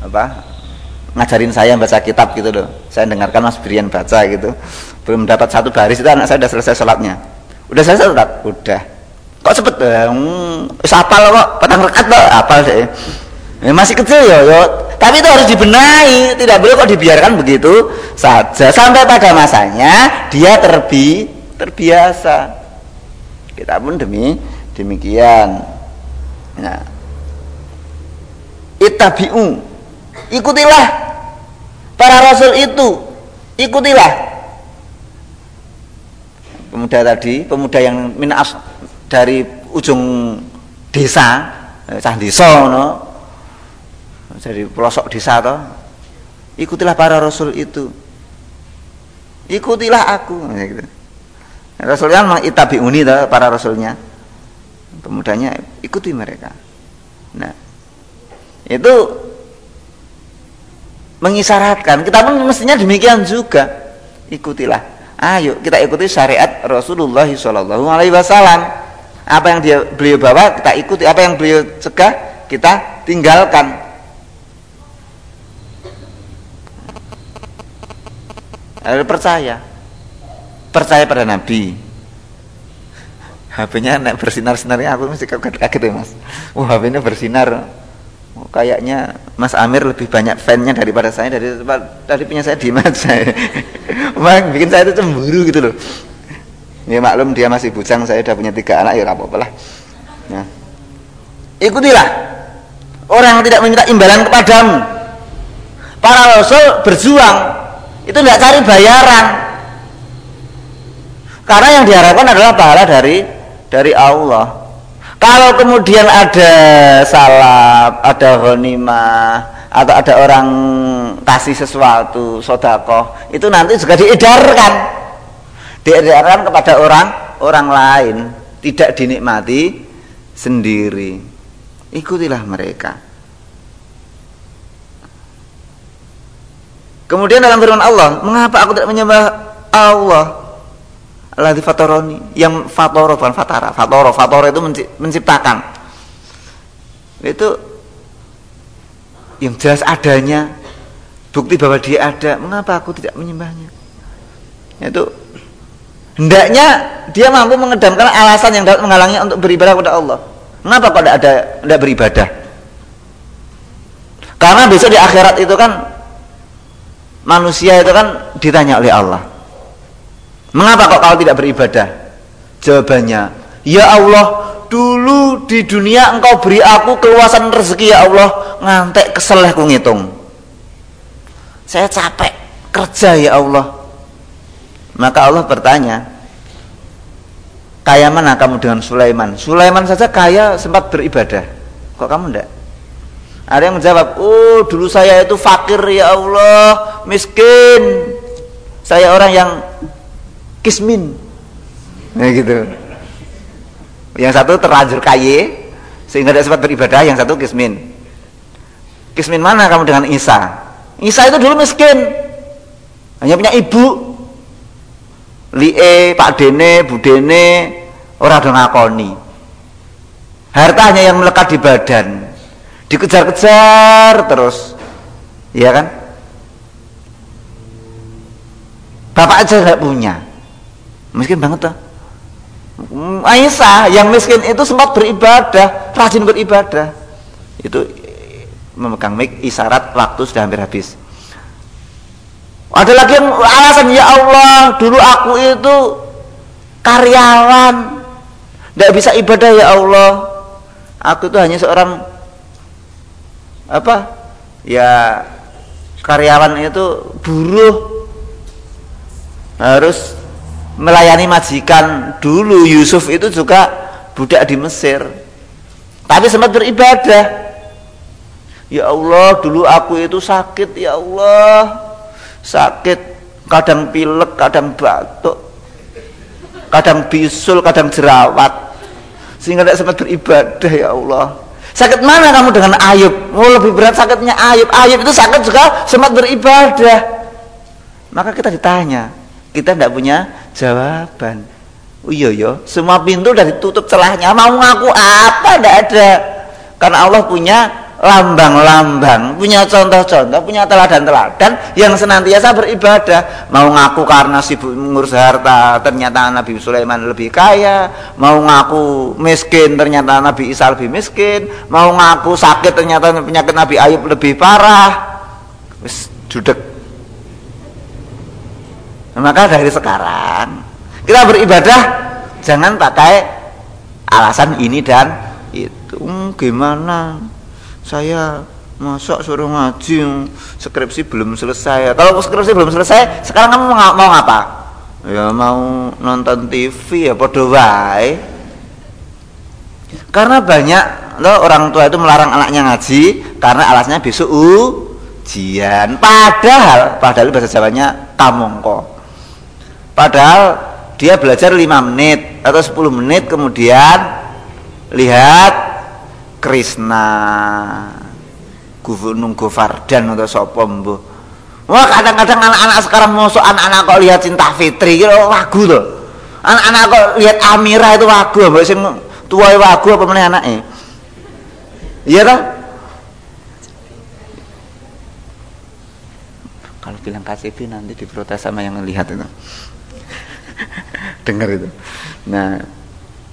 Apa? Ngajarin saya baca kitab gitu loh. Saya dengarkan Mas Brian baca gitu. Belum dapat satu baris itu anak saya sudah selesai sholatnya. Udah selesai sholat? Udah. Kok cepet? Hmm, apal kok? Petang rekat kok? Apal deh eh, masih kecil ya yo. Tapi itu harus dibenahi. Tidak boleh kok dibiarkan begitu saja. Sampai pada masanya dia terbi terbiasa. Kita pun demi demikian. Nah itabiu ikutilah para rasul itu. Ikutilah. Pemuda tadi pemuda yang minas dari ujung desa eh, cah dari pelosok desa toh ikutilah para rasul itu ikutilah aku gitu. Rasulnya memang itabiuni para rasulnya. Pemudanya ikuti mereka. Nah, itu mengisyaratkan kita pun mestinya demikian juga. Ikutilah. Ayo kita ikuti syariat Rasulullah Shallallahu Alaihi Wasallam. Apa yang dia beliau bawa kita ikuti. Apa yang beliau cegah kita tinggalkan. Lalu percaya. Percaya pada Nabi. HP-nya naik bersinar-sinarnya aku mesti kaget-kaget ya mas. Wah HP-nya bersinar. Oh, kayaknya Mas Amir lebih banyak fan-nya daripada saya dari dari punya saya di saya. Bang, bikin saya itu cemburu gitu loh. Ya maklum dia masih bujang saya udah punya tiga anak ya apa-apa lah. Nah, ikutilah. Orang yang tidak meminta imbalan kepadamu. Para rasul berjuang itu tidak cari bayaran karena yang diharapkan adalah pahala dari dari Allah. Kalau kemudian ada salap, ada ghanimah, atau ada orang kasih sesuatu, sodakoh, itu nanti juga diedarkan. Diedarkan kepada orang orang lain, tidak dinikmati sendiri. Ikutilah mereka. Kemudian dalam firman Allah, mengapa aku tidak menyembah Allah? Alladzi fataroni yang fatoro bukan fatara fatoro fatoro itu menciptakan. Itu yang jelas adanya bukti bahwa dia ada. Mengapa aku tidak menyembahnya? Itu hendaknya dia mampu mengedamkan alasan yang dapat menghalangi untuk beribadah kepada Allah. Mengapa kok ada tidak beribadah? Karena besok di akhirat itu kan manusia itu kan ditanya oleh Allah Mengapa kok kau tidak beribadah? Jawabannya, Ya Allah, dulu di dunia engkau beri aku keluasan rezeki ya Allah, ngantek kesel aku ngitung. Saya capek kerja ya Allah. Maka Allah bertanya, kaya mana kamu dengan Sulaiman? Sulaiman saja kaya sempat beribadah. Kok kamu enggak? Ada yang menjawab, oh dulu saya itu fakir ya Allah, miskin. Saya orang yang kismin. Nah gitu. Yang satu terlanjur kaya sehingga tidak sempat beribadah yang satu kismin. Kismin mana kamu dengan Isa? Isa itu dulu miskin. Hanya punya ibu. Lie pak dene bu dene orang ada ngakoni. Hartanya yang melekat di badan dikejar-kejar terus. Iya kan? Bapak aja nggak punya. Miskin banget tuh Aisyah yang miskin itu sempat beribadah rajin beribadah. Itu memegang mic isyarat waktu sudah hampir habis. Ada lagi yang alasan ya Allah dulu aku itu karyawan. Tidak bisa ibadah ya Allah. Aku itu hanya seorang apa? Ya karyawan itu buruh. Harus melayani majikan dulu. Yusuf itu juga budak di Mesir. Tapi sempat beribadah. Ya Allah dulu aku itu sakit ya Allah. Sakit kadang pilek kadang batuk kadang bisul kadang jerawat. Sehingga tidak sempat beribadah ya Allah sakit mana kamu dengan Ayub? Oh lebih berat sakitnya Ayub. Ayub itu sakit juga sempat beribadah. Maka kita ditanya kita tidak punya jawaban. Oh iya iya. Semua pintu sudah ditutup celahnya. Mau ngaku apa? Tidak ada. Karena Allah punya lambang-lambang punya contoh-contoh punya teladan-teladan yang senantiasa beribadah. Mau ngaku karena sibuk mengurus harta ternyata Nabi Sulaiman lebih kaya. Mau ngaku miskin ternyata Nabi Isa lebih miskin. Mau ngaku sakit ternyata penyakit Nabi Ayub lebih parah. Wis judek maka dari sekarang kita beribadah jangan pakai alasan ini dan itu. Hmm, gimana saya masuk suruh ngaji skripsi belum selesai. Kalau skripsi belum selesai sekarang kamu mau, mau apa ya mau nonton TV ya podo wae. Karena banyak loh orang tua itu melarang anaknya ngaji karena alasnya besok ujian. Padahal padahal bahasa Jawanya kamongko. Padahal dia belajar 5 menit atau 10 menit kemudian lihat Krishna Gunung Govardan atau sapa mbuh Wah kadang-kadang anak-anak sekarang masuk anak-anak kok lihat Cinta Fitri itu lagu tuh. Anak-anak kok lihat Amira itu lagu, mbak sing tua lagu apa mana anaknya? Iya kan? Kalau bilang KCP nanti diprotes sama yang lihat itu. Dengar itu. Nah,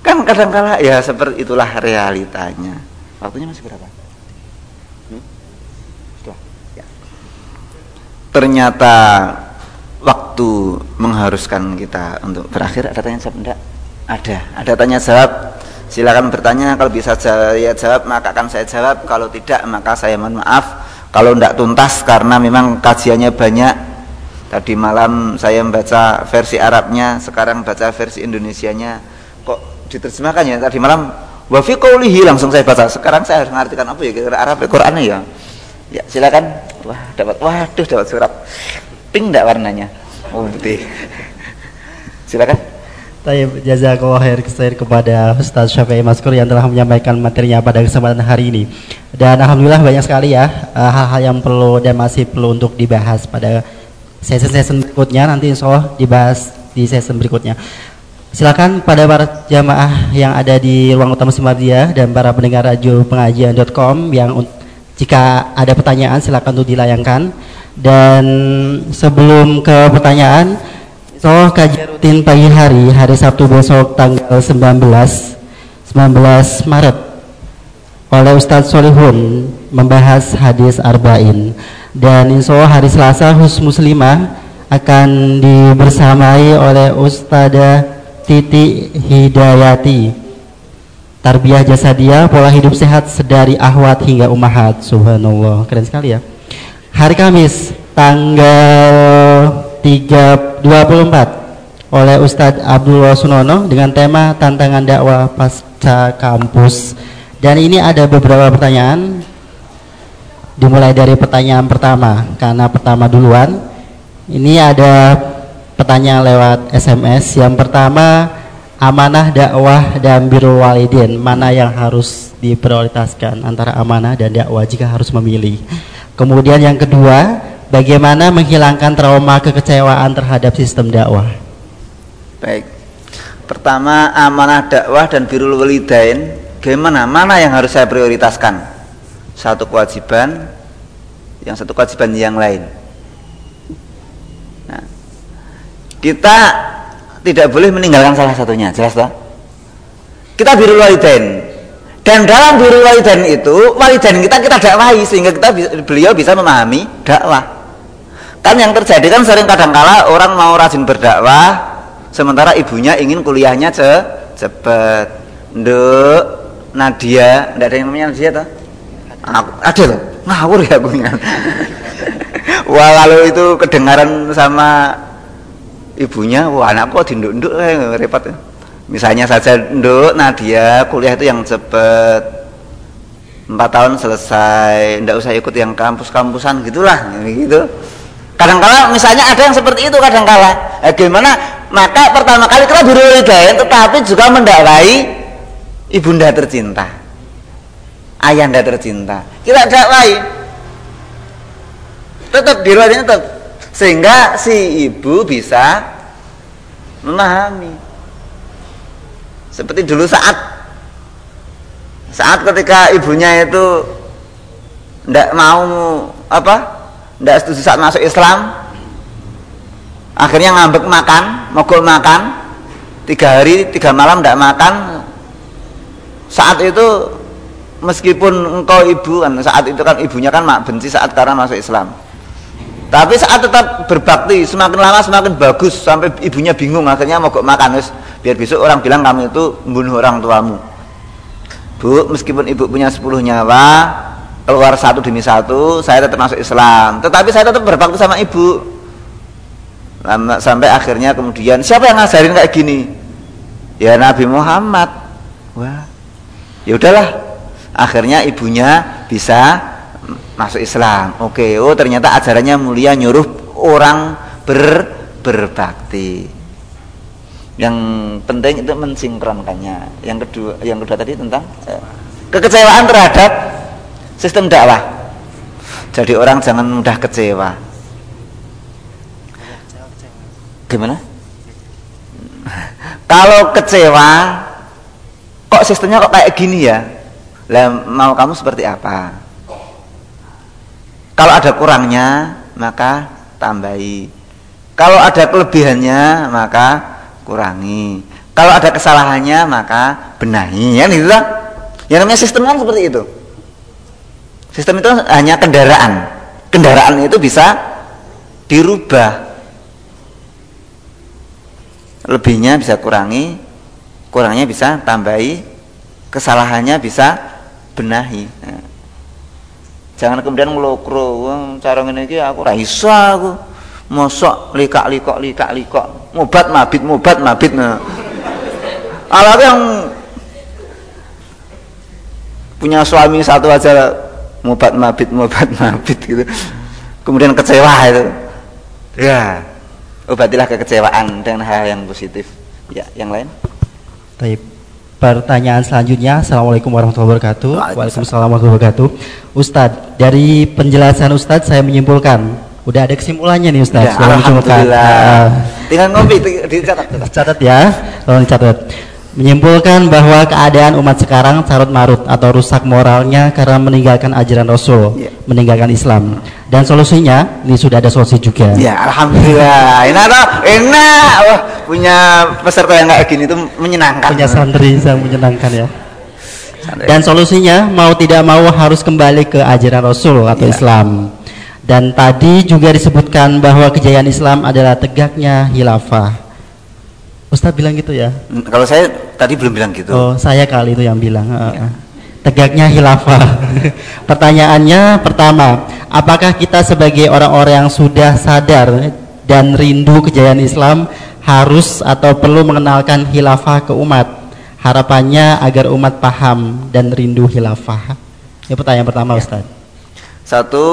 kan kadang-kala ya seperti itulah realitanya. Waktunya masih berapa? ternyata waktu mengharuskan kita untuk berakhir ada tanya jawab enggak? Ada, ada tanya jawab. Silakan bertanya kalau bisa saya jawab maka akan saya jawab, kalau tidak maka saya mohon maaf kalau tidak tuntas karena memang kajiannya banyak. Tadi malam saya membaca versi Arabnya, sekarang baca versi Indonesianya. Kok diterjemahkan ya? Tadi malam wa fi langsung saya baca. Sekarang saya harus mengartikan apa ya kira Arab ya Qurannya ya. Ya, silakan. Wah, dapat waduh dapat surat. Pink enggak warnanya? Oh, putih. silakan. Tayyib jazakallah khair khair kepada Ustaz Syafi'i Maskur yang telah menyampaikan materinya pada kesempatan hari ini. Dan alhamdulillah banyak sekali ya eh, hal-hal yang perlu dan masih perlu untuk dibahas pada sesi-sesi berikutnya nanti insya Allah dibahas di sesi berikutnya. Silakan pada para jamaah yang ada di ruang utama Simardia dan para pendengar radio pengajian.com yang jika ada pertanyaan silakan untuk dilayangkan. Dan sebelum ke pertanyaan, so kajian rutin pagi hari hari Sabtu besok tanggal 19 19 Maret oleh Ustadz Solihun membahas hadis Arba'in dan insya Allah hari Selasa Hus Muslimah akan dibersamai oleh Ustadzah Titi Hidayati Tarbiyah dia pola hidup sehat sedari ahwat hingga umahat. Subhanallah, keren sekali ya. Hari Kamis, tanggal 3, 24 oleh Ustadz Abdul Sunono dengan tema tantangan dakwah pasca kampus. Dan ini ada beberapa pertanyaan. Dimulai dari pertanyaan pertama, karena pertama duluan. Ini ada pertanyaan lewat SMS. Yang pertama, amanah dakwah dan birrul walidin mana yang harus diprioritaskan antara amanah dan dakwah jika harus memilih? Kemudian yang kedua bagaimana menghilangkan trauma kekecewaan terhadap sistem dakwah? Baik. Pertama amanah dakwah dan birrul walidain. Bagaimana mana yang harus saya prioritaskan? Satu kewajiban yang satu kewajiban yang lain nah, kita tidak boleh meninggalkan salah satunya jelas toh? Kita biru walidain. Dan dalam biru walidain itu walidain kita kita dakwahi sehingga kita beliau bisa memahami dakwah. Kan yang terjadi kan sering kadang-kala orang mau rajin berdakwah sementara ibunya ingin kuliahnya ce cepet. Nduk Nadia ndak ada yang namanya Nadia toh? Aku, ada tuh ngawur ya aku ingat. Wah kalau itu kedengaran sama ibunya wah anakku dinduk-nduk eh, repot. Ya. misalnya saja nduk Nadia kuliah itu yang cepet. Empat tahun selesai ndak usah ikut yang kampus-kampusan gitulah gitu. Kadang-kala misalnya ada yang seperti itu kadang-kala. Eh, gimana? Maka pertama kali kita berwalidain tetapi juga mendakwai ibunda tercinta ayanda tercinta. Kita dakwai. Tetap di tetap sehingga si ibu bisa memahami. Seperti dulu saat saat ketika ibunya itu tidak mau apa tidak setuju saat masuk Islam akhirnya ngambek makan mogok makan tiga hari tiga malam tidak makan. Saat itu meskipun engkau ibu kan saat itu kan ibunya kan mak benci saat karena masuk Islam tapi saat tetap berbakti, semakin lama semakin bagus sampai ibunya bingung akhirnya mau makan wis biar besok orang bilang kamu itu membunuh orang tuamu. Bu, meskipun ibu punya 10 nyawa, keluar satu demi satu, saya tetap masuk Islam. Tetapi saya tetap berbakti sama ibu. Sampai akhirnya kemudian siapa yang ngajarin kayak gini? Ya Nabi Muhammad. Wah. Ya udahlah. Akhirnya ibunya bisa masuk Islam. Oke, oh ternyata ajarannya mulia nyuruh orang ber berbakti. Yang penting itu mensinkronkannya. Yang kedua, yang kedua tadi tentang eh, kekecewaan terhadap sistem dakwah. Jadi orang jangan mudah kecewa. Gimana? Kalau kecewa, kok sistemnya kok kayak gini ya? Lah mau kamu seperti apa? Kalau ada kurangnya, maka tambahi. Kalau ada kelebihannya, maka kurangi. Kalau ada kesalahannya, maka benahi. Ya, gitu lah. Yang namanya sistem kan seperti itu. Sistem itu hanya kendaraan. Kendaraan itu bisa dirubah. Lebihnya bisa kurangi, kurangnya bisa tambahi, kesalahannya bisa benahi. Nah. Jangan kemudian ngelokro, cara ngene iki aku ora iso aku. Mosok likak-likok likak-likok, mubat mabit mubat mabit. Nah. Ala yang punya suami satu aja mubat mabit mubat mabit gitu kemudian kecewa itu ya obatilah kekecewaan dengan hal yang positif ya yang lain Taib. Pertanyaan selanjutnya, Assalamualaikum warahmatullahi wabarakatuh. Waalaikumsalam warahmatullahi wabarakatuh. Ustadz, dari penjelasan Ustadz saya menyimpulkan, udah ada kesimpulannya nih Ustadz. Ya, Alhamdulillah. Uh, Tinggal ngopi, dicatat. Catat ya, tolong dicatat menyimpulkan bahwa keadaan umat sekarang carut marut atau rusak moralnya karena meninggalkan ajaran Rasul, yeah. meninggalkan Islam. Dan solusinya ini sudah ada solusi juga. Ya, alhamdulillah. Enak toh? Enak. Wah, punya peserta yang kayak gini itu menyenangkan. Punya santri yang menyenangkan ya. Dan solusinya mau tidak mau harus kembali ke ajaran Rasul atau yeah. Islam. Dan tadi juga disebutkan bahwa kejayaan Islam adalah tegaknya hilafah Ustadz bilang gitu ya? Hmm, kalau saya tadi belum bilang gitu. Oh, saya kali itu yang bilang. Ya. Tegaknya hilafah. Pertanyaannya pertama, apakah kita sebagai orang-orang yang sudah sadar dan rindu kejayaan Islam harus atau perlu mengenalkan hilafah ke umat? Harapannya agar umat paham dan rindu hilafah. Ini pertanyaan pertama, ya. Ustadz. Satu,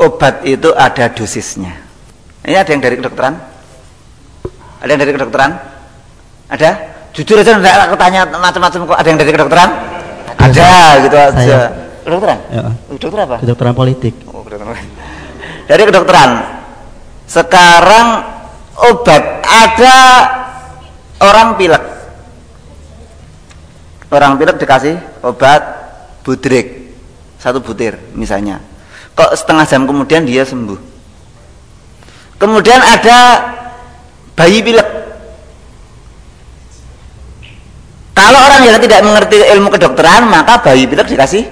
obat itu ada dosisnya. Ini ada yang dari kedokteran? Ada yang dari kedokteran? Ada? Jujur aja enggak aku tanya macam-macam kok ada yang dari kedokteran? Ada, ada gitu aja. Saya. Kedokteran? Ya. Kedokteran apa? Kedokteran politik. Oh, kedokteran. Dari kedokteran. Sekarang obat ada orang pilek. Orang pilek dikasih obat budrik satu butir misalnya. Kok setengah jam kemudian dia sembuh. Kemudian ada bayi pilek Kalau orang yang tidak mengerti ilmu kedokteran, maka bayi pilek dikasih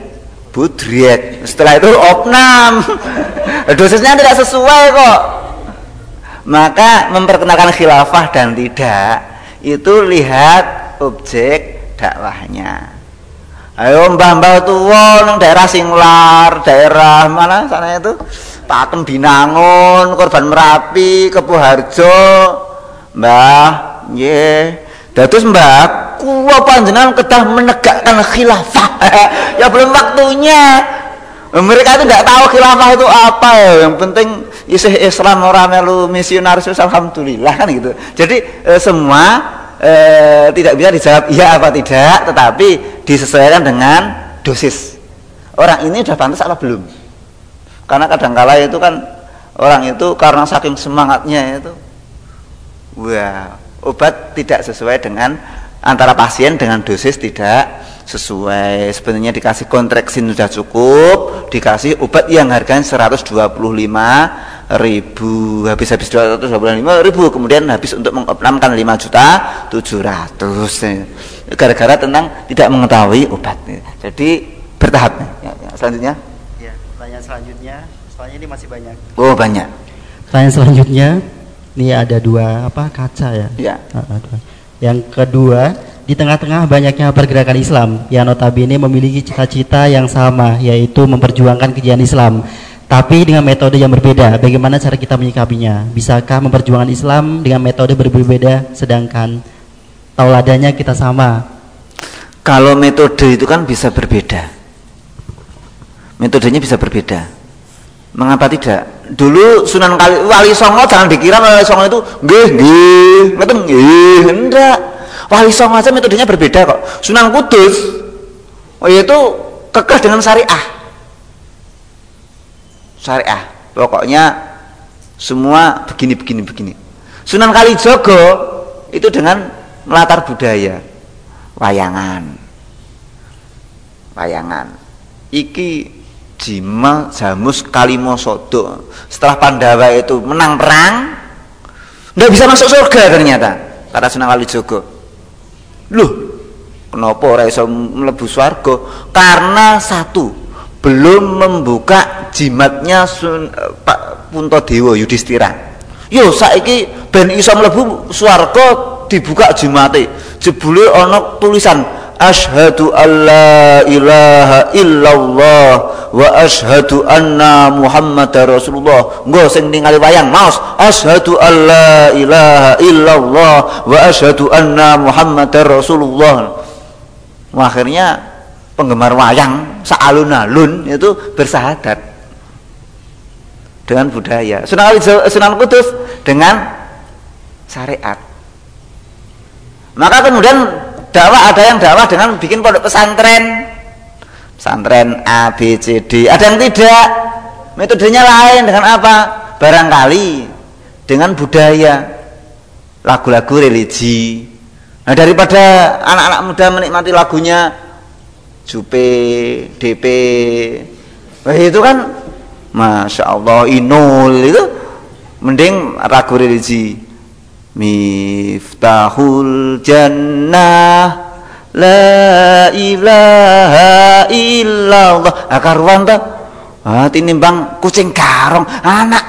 budriet. Setelah itu opnam. Dosisnya tidak sesuai kok. Maka memperkenalkan khilafah dan tidak itu lihat objek dakwahnya. Ayo mbah-mbah tua nang daerah Singlar, daerah mana sana itu? Pakem Binangun, Korban Merapi, Kepuharjo. Mbah, nggih. Dados Mbah, kuwa panjenengan kedah menegakkan khilafah. ya belum waktunya. Mereka itu tidak tahu khilafah itu apa ya. Yang penting isih Islam orang melu misionaris alhamdulillah kan gitu. Jadi e, semua e, tidak bisa dijawab iya apa tidak, tetapi disesuaikan dengan dosis. Orang ini sudah pantas apa belum? Karena kadangkala itu kan orang itu karena saking semangatnya itu wah obat tidak sesuai dengan antara pasien dengan dosis tidak sesuai. Sebenarnya dikasih kontraksin sudah cukup dikasih obat yang harganya 125 ribu. Habis habis 225 ribu kemudian habis untuk mengopnamkan 5 juta 700 gara-gara tentang tidak mengetahui obat. Jadi bertahap. Ya, ya, selanjutnya? Ya, pertanyaan selanjutnya. Soalnya ini masih banyak. Oh banyak. Pertanyaan selanjutnya ini ada dua apa kaca ya. Ya. Yang kedua, di tengah-tengah banyaknya pergerakan Islam yang notabene memiliki cita-cita yang sama, yaitu memperjuangkan kejayaan Islam. Tapi dengan metode yang berbeda, bagaimana cara kita menyikapinya? Bisakah memperjuangkan Islam dengan metode berbeda, sedangkan tauladanya kita sama? Kalau metode itu kan bisa berbeda. Metodenya bisa berbeda. Mengapa tidak? Dulu Sunan Kali Wali Songo jangan dikira Wali Songo itu nggih nggih ngeten nggih. Enggak. Wali Songo aja metodenya berbeda kok. Sunan Kudus oh itu kekeh dengan syariah. Syariah. Pokoknya semua begini begini begini Sunan Kalijogo itu dengan melatar budaya. Wayangan. Wayangan. Iki Jima Jamus Kalimosodo. Setelah Pandawa itu menang perang nggak bisa masuk surga ternyata. Kata Sunan Kalijogo. Loh kenapa orang iso mlebu swarga? Karena satu belum membuka jimatnya Sun, uh, Pak Puntadewa Yudhistira. Yo saiki ben iso mlebu swarga dibuka jimate jebule ana tulisan Ashhadu an la ilaha illallah wa ashhadu anna Muhammadar Rasulullah. Nggo sing ningali wayang maos Ashhadu an la ilaha illallah wa ashhadu anna Muhammadar Rasulullah. Akhirnya penggemar wayang saalun-alun itu bersahadat dengan budaya. Sunan Sunan Kudus dengan syariat. Maka kemudian dakwah ada yang dakwah dengan bikin pondok pesantren. Pesantren A B C D. Ada yang tidak? Metodenya lain dengan apa? Barangkali dengan budaya lagu-lagu religi. Nah daripada anak-anak muda menikmati lagunya Jupe DP Wah itu kan Masya Allah Inul itu mending lagu religi Miftahul Jannah. La ilaha illallah. Akaruan ta? Ah, Tinimbang kucing garong. Anak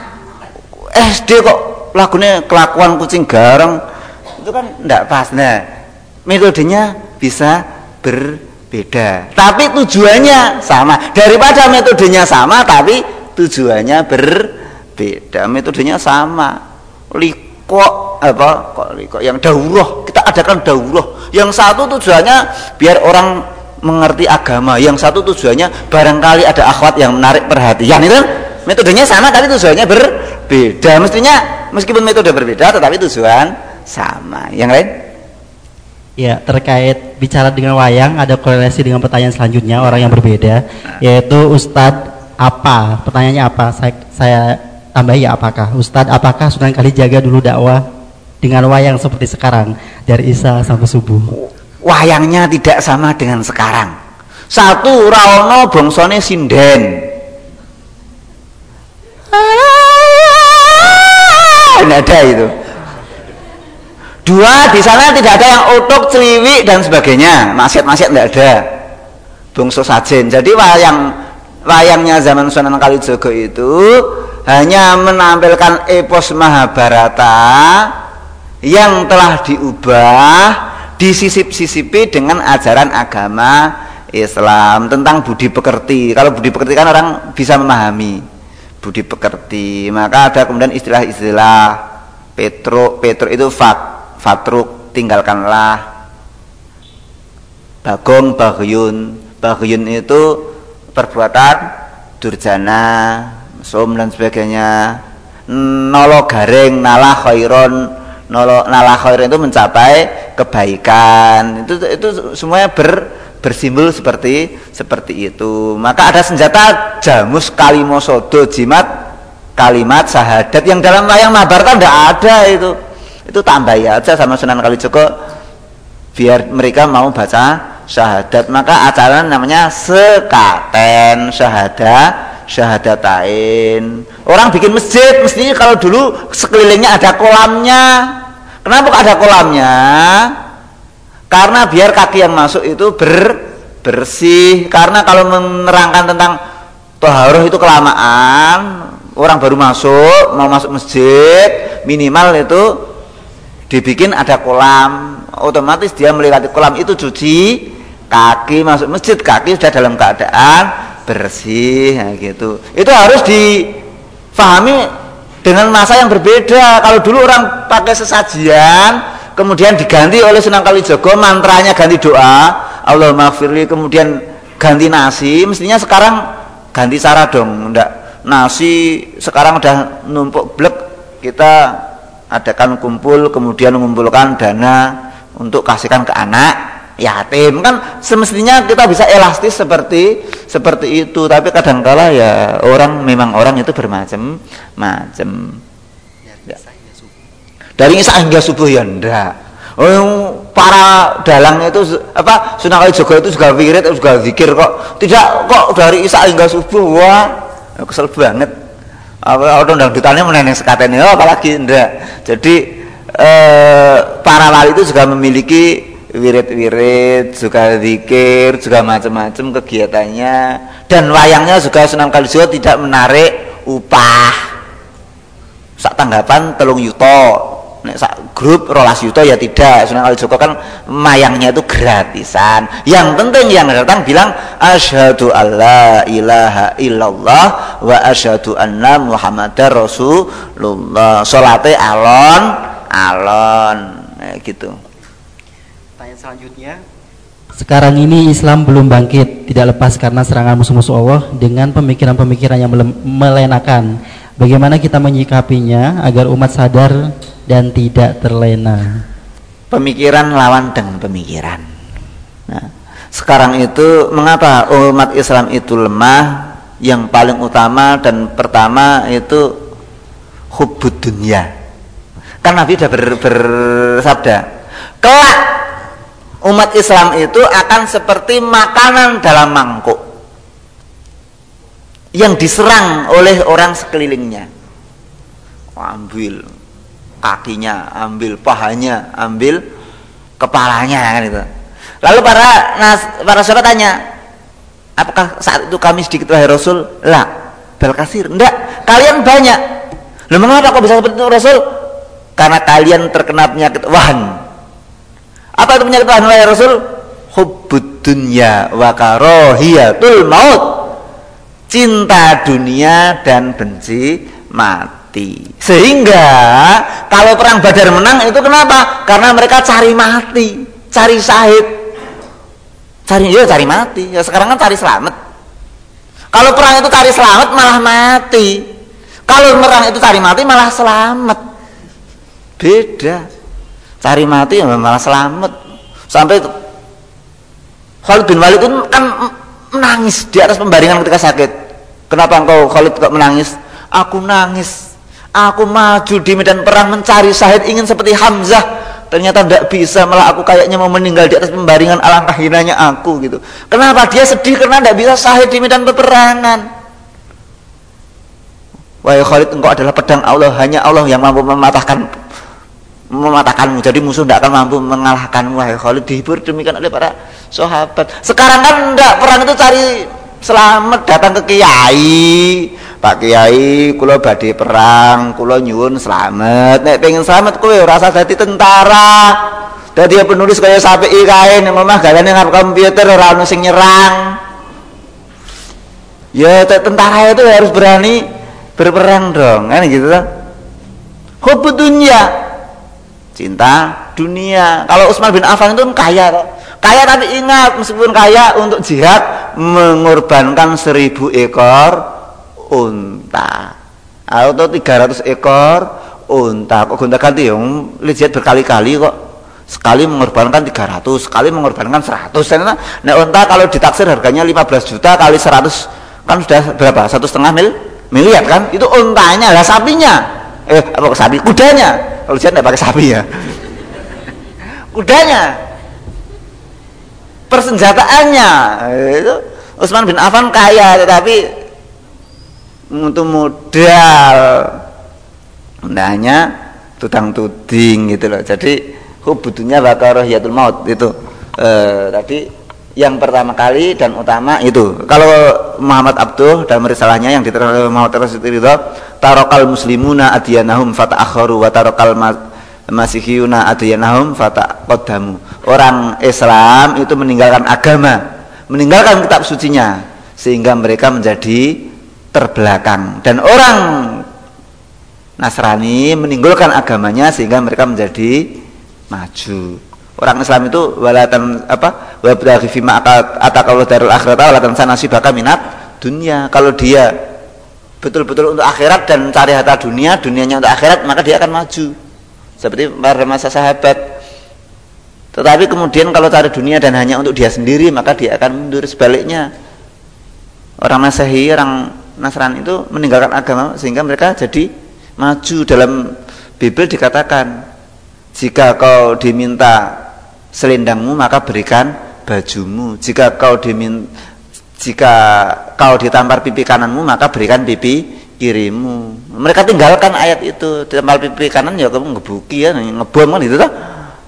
SD kok lagunya kelakuan kucing garong. Itu kan tidak pas Nah. Metodenya bisa berbeda. Tapi tujuannya sama. Daripada metodenya sama Tapi tujuannya berbeda. Metodenya sama. Lik kok apa? Yang daurah kita adakan daurah yang satu tujuannya biar orang mengerti agama. Yang satu tujuannya barangkali ada akhwat yang menarik perhatian itu kan? Metodenya sama tapi tujuannya berbeda. Mestinya meskipun metode berbeda tetapi tujuan sama. Yang lain? Ya, terkait bicara dengan wayang ada korelasi dengan pertanyaan selanjutnya orang yang berbeda yaitu Ustadz apa? Pertanyaannya apa? Saya, saya tambah ya apakah? Ustadz apakah Sunan jaga dulu dakwah dengan wayang seperti sekarang dari Isa sampai subuh. Wayangnya tidak sama dengan sekarang. Satu rawono bongsone sinden. Tidak ada itu. Dua di sana tidak ada yang utuk celiwik dan sebagainya. Maksiat-maksiat tidak ada. Bongso sajen. Jadi wayang wayangnya zaman Sunan Kalijogo itu hanya menampilkan epos Mahabharata yang telah diubah disisip-sisipi dengan ajaran agama Islam tentang budi pekerti. Kalau budi pekerti kan orang bisa memahami budi pekerti. Maka ada kemudian istilah-istilah Petro, Petro itu fat, fatruk, tinggalkanlah. Bagong, bagyun. Bagyun itu perbuatan durjana, sum dan sebagainya nolo garing nalah khairon nolo nalah khairon itu mencapai kebaikan. Itu itu semuanya ber bersimbol seperti seperti itu. Maka ada senjata jamus kalimosodo jimat kalimat sahadat yang dalam wayang mabar kan tidak ada itu. Itu tambah ya aja sama Sunan Kalijogo biar mereka mau baca syahadat. Maka acara namanya sekaten syahadat syahadatain. Orang bikin masjid mestinya kalau dulu sekelilingnya ada kolamnya. Kenapa ada kolamnya? Karena biar kaki yang masuk itu ber bersih. Karena kalau menerangkan tentang toharoh itu kelamaan, orang baru masuk, mau masuk masjid, minimal itu dibikin ada kolam. Otomatis dia melewati kolam itu cuci kaki masuk masjid, kaki sudah dalam keadaan bersih nah gitu itu harus difahami dengan masa yang berbeda. Kalau dulu orang pakai sesajian kemudian diganti oleh Sunan Kalijogo mantranya ganti doa Allah maghfirli kemudian ganti nasi mestinya sekarang ganti cara dong enggak nasi sekarang udah numpuk blek kita adakan kumpul kemudian mengumpulkan dana untuk kasihkan ke anak yatim kan semestinya kita bisa elastis seperti seperti itu. Tapi kadangkala ya orang memang orang itu bermacam-macam ya. dari isa hingga subuh ya ndak. Oh, para dalang itu apa Sunan Kalijogo itu juga wirid juga zikir kok. Tidak kok dari isa hingga subuh wah. Kesel banget. Apa orang ditanya meneneng sekatnya oh apalagi ndak. Jadi eh, para wali itu juga memiliki wirid-wirid, juga zikir, juga macam-macam kegiatannya dan wayangnya juga Sunan Kalijogo tidak menarik upah. Sak tanggapan telung yuto. Nek sak grup rolas yuto ya tidak. Sunan Kalijogo kan mayangnya itu gratisan. Yang penting yang datang bilang asyhadu alla ilaha illallah wa asyhadu anna muhammadar rasulullah. Salate alon alon. Nah, gitu selanjutnya. Sekarang ini Islam belum bangkit tidak lepas karena serangan musuh-musuh Allah dengan pemikiran-pemikiran yang melenakan. Bagaimana kita menyikapinya agar umat sadar dan tidak terlena? Pemikiran lawan dengan pemikiran. Nah, sekarang itu mengapa umat Islam itu lemah? Yang paling utama dan pertama itu hubud dunia. Kan Nabi sudah ber, bersabda kelak umat Islam itu akan seperti makanan dalam mangkuk yang diserang oleh orang sekelilingnya. Ambil kakinya ambil pahanya ambil kepalanya kan lalu para nas, para sahabat tanya apakah saat itu kami sedikit wahai Rasul? Lah belkasir enggak kalian banyak. Lalu mengapa kok bisa seperti itu Rasul? Karena kalian terkena penyakit wahan apa itu penyakit Tuhan ya Rasul? Hubbud dunya wa karohiyatul maut. Cinta dunia dan benci mati. Sehingga kalau perang Badar menang itu kenapa? Karena mereka cari mati, cari sahid. Cari ya cari mati. Ya sekarang kan cari selamat. Kalau perang itu cari selamat malah mati. Kalau merang itu cari mati malah selamat. Beda cari mati ya malah selamat. Sampai Khalid bin Walid itu kan menangis di atas pembaringan ketika sakit. Kenapa engkau Khalid kok menangis? Aku nangis. Aku maju di medan perang mencari syahid ingin seperti Hamzah. Ternyata tidak bisa malah aku kayaknya mau meninggal di atas pembaringan alangkah hinanya aku gitu. Kenapa dia sedih? Karena tidak bisa syahid di medan peperangan. Wahai Khalid engkau adalah pedang Allah. Hanya Allah yang mampu mematahkan mematahkanmu. Jadi musuh tidak akan mampu mengalahkanmu wahai Khalid. Dihibur demikian oleh para sahabat. Sekarang kan tidak perang itu cari selamat datang ke kiai. Pak Kiai kulo badhe perang kulo nyuwun selamat. Nek pengen selamat kowe rasa jadi tentara. Dadi penulis kaya sapi kae nek omah galane ngarep komputer ora ono sing nyerang. Ya tentara itu harus berani berperang dong. Kan gitu tuh hubud dunia cinta dunia. Kalau Utsman bin Affan itu kaya kok. Kaya tapi ingat meskipun kaya untuk jihad mengorbankan seribu ekor unta. Atau 300 ekor unta. Kok gonta ganti yang jihad berkali-kali kok. Sekali mengorbankan 300 sekali mengorbankan 100 nah, nah unta kalau ditaksir harganya 15 juta kali 100 kan sudah berapa? Satu setengah mil miliar kan? Itu untanya lah sapinya eh apa sapi? Kudanya. Kalau jihad tidak pakai sapi ya. Kudanya, persenjataannya. Itu Utsman bin Affan kaya tetapi untuk modal hendaknya tutang tuding gitu loh. Jadi hubudunya yatul maut itu. Eh, tadi yang pertama kali dan utama itu. Kalau Muhammad Abduh dalam risalahnya yang oleh Muhammad Rasulullah tarokal muslimuna adiyanahum fata'akharu wa tarokal masihiyuna adiyanahum fata'qaddamu. Orang Islam itu meninggalkan agama meninggalkan kitab sucinya sehingga mereka menjadi terbelakang. Dan orang Nasrani meninggalkan agamanya sehingga mereka menjadi maju. Orang Islam itu walatan apa wabtaghi fima ataqallahu darul akhirat walatan sanasibaka minat dunia. Kalau dia betul-betul untuk akhirat dan cari harta dunia, dunianya untuk akhirat, maka dia akan maju. Seperti pada masa sahabat. Tetapi kemudian kalau cari dunia dan hanya untuk dia sendiri, maka dia akan mundur sebaliknya. Orang Masehi, orang Nasrani itu meninggalkan agama sehingga mereka jadi maju dalam Bible dikatakan jika kau diminta selendangmu maka berikan bajumu jika kau diminta jika kau ditampar pipi kananmu maka berikan pipi kirimu. Mereka tinggalkan ayat itu ditampar pipi kanan ya kamu ngebuki ya ngebom kan itu toh.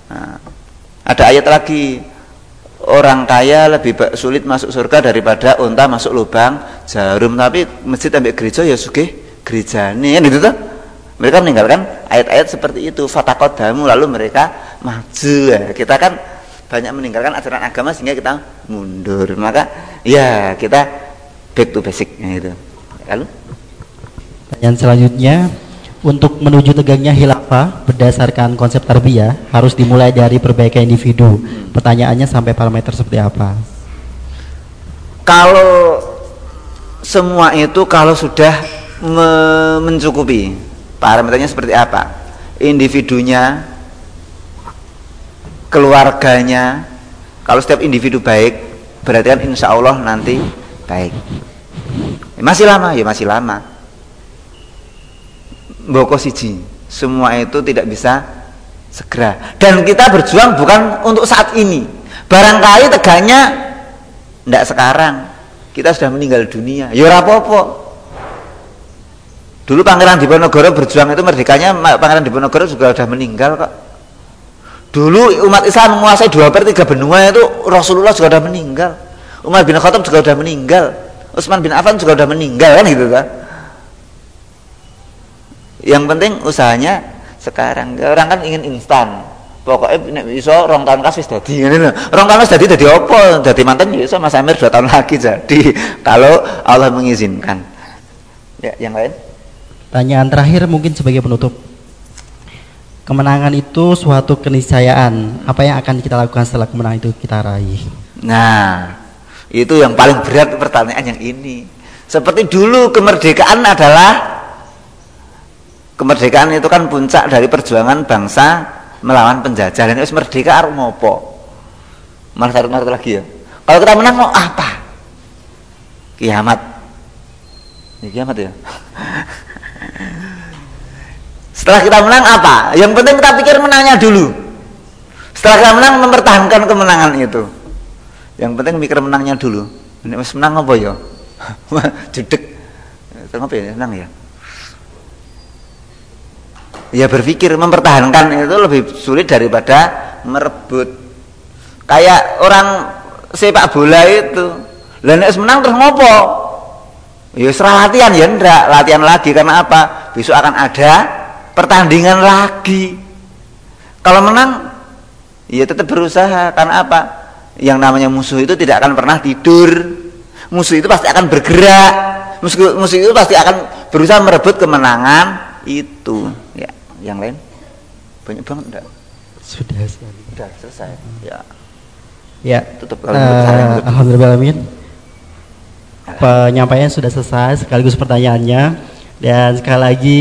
Nah, ada ayat lagi. Orang kaya lebih sulit masuk surga daripada unta masuk lubang jarum. Tapi masjid sampai gereja ya suge gereja ini kan itu toh. Mereka meninggalkan ayat-ayat seperti itu. Fatakodamu lalu mereka maju. Ya. kita kan banyak meninggalkan ajaran agama sehingga kita mundur. Maka ya kita back to basic itu lalu? Pertanyaan selanjutnya untuk menuju tegaknya hilafah berdasarkan konsep tarbiyah harus dimulai dari perbaikan individu. Pertanyaannya sampai parameter seperti apa? Kalau semua itu kalau sudah me mencukupi parameternya seperti apa? Individunya keluarganya. Kalau setiap individu baik berarti kan insya Allah nanti baik. Masih lama? Ya masih lama. Boko siji semua itu tidak bisa segera. Dan kita berjuang bukan untuk saat ini. Barangkali tegaknya tidak sekarang. Kita sudah meninggal dunia. Ya rapopo dulu Pangeran Diponegoro berjuang itu merdekanya Pangeran Diponegoro juga sudah meninggal kok Dulu umat Islam menguasai dua per tiga benua itu Rasulullah juga sudah meninggal. Umar bin Khattab juga sudah meninggal. Utsman bin Affan juga sudah meninggal kan gitu kan. Yang penting usahanya sekarang. Orang kan ingin instan. Pokoknya nek iso rong tahun kasus dadi ngene lho. Rong tahun dadi dadi apa? Mantan ya iso Mas Amir dua tahun lagi jadi kalau Allah mengizinkan. Ya, yang lain? Pertanyaan terakhir mungkin sebagai penutup kemenangan itu suatu keniscayaan. Apa yang akan kita lakukan setelah kemenangan itu kita raih? Nah, itu yang paling berat pertanyaan yang ini. Seperti dulu kemerdekaan adalah kemerdekaan itu kan puncak dari perjuangan bangsa melawan penjajah. Dan itu merdeka harus ngopo. Malah satu lagi ya. Kalau kita menang mau apa? Kiamat. Ya, kiamat ya. Setelah kita menang apa? Yang penting kita pikir menangnya dulu. Setelah kita menang mempertahankan kemenangan itu. Yang penting mikir menangnya dulu. Ini mas menang apa ya? Judek. Apa ya? Menang ya? Ya berpikir mempertahankan itu lebih sulit daripada merebut. Kayak orang sepak bola itu. Lah menang terus ngopo? Ya serah latihan ya ndak, latihan lagi karena apa? Besok akan ada pertandingan lagi. Kalau menang, ya tetap berusaha. Karena apa? Yang namanya musuh itu tidak akan pernah tidur. Musuh itu pasti akan bergerak. Musuh, musuh itu pasti akan berusaha merebut kemenangan itu. Ya, yang lain banyak banget enggak? Sudah Sudah selesai. Ya. Ya. Tutup kalau uh, Alhamdulillah Penyampaian sudah selesai sekaligus pertanyaannya. Dan sekali lagi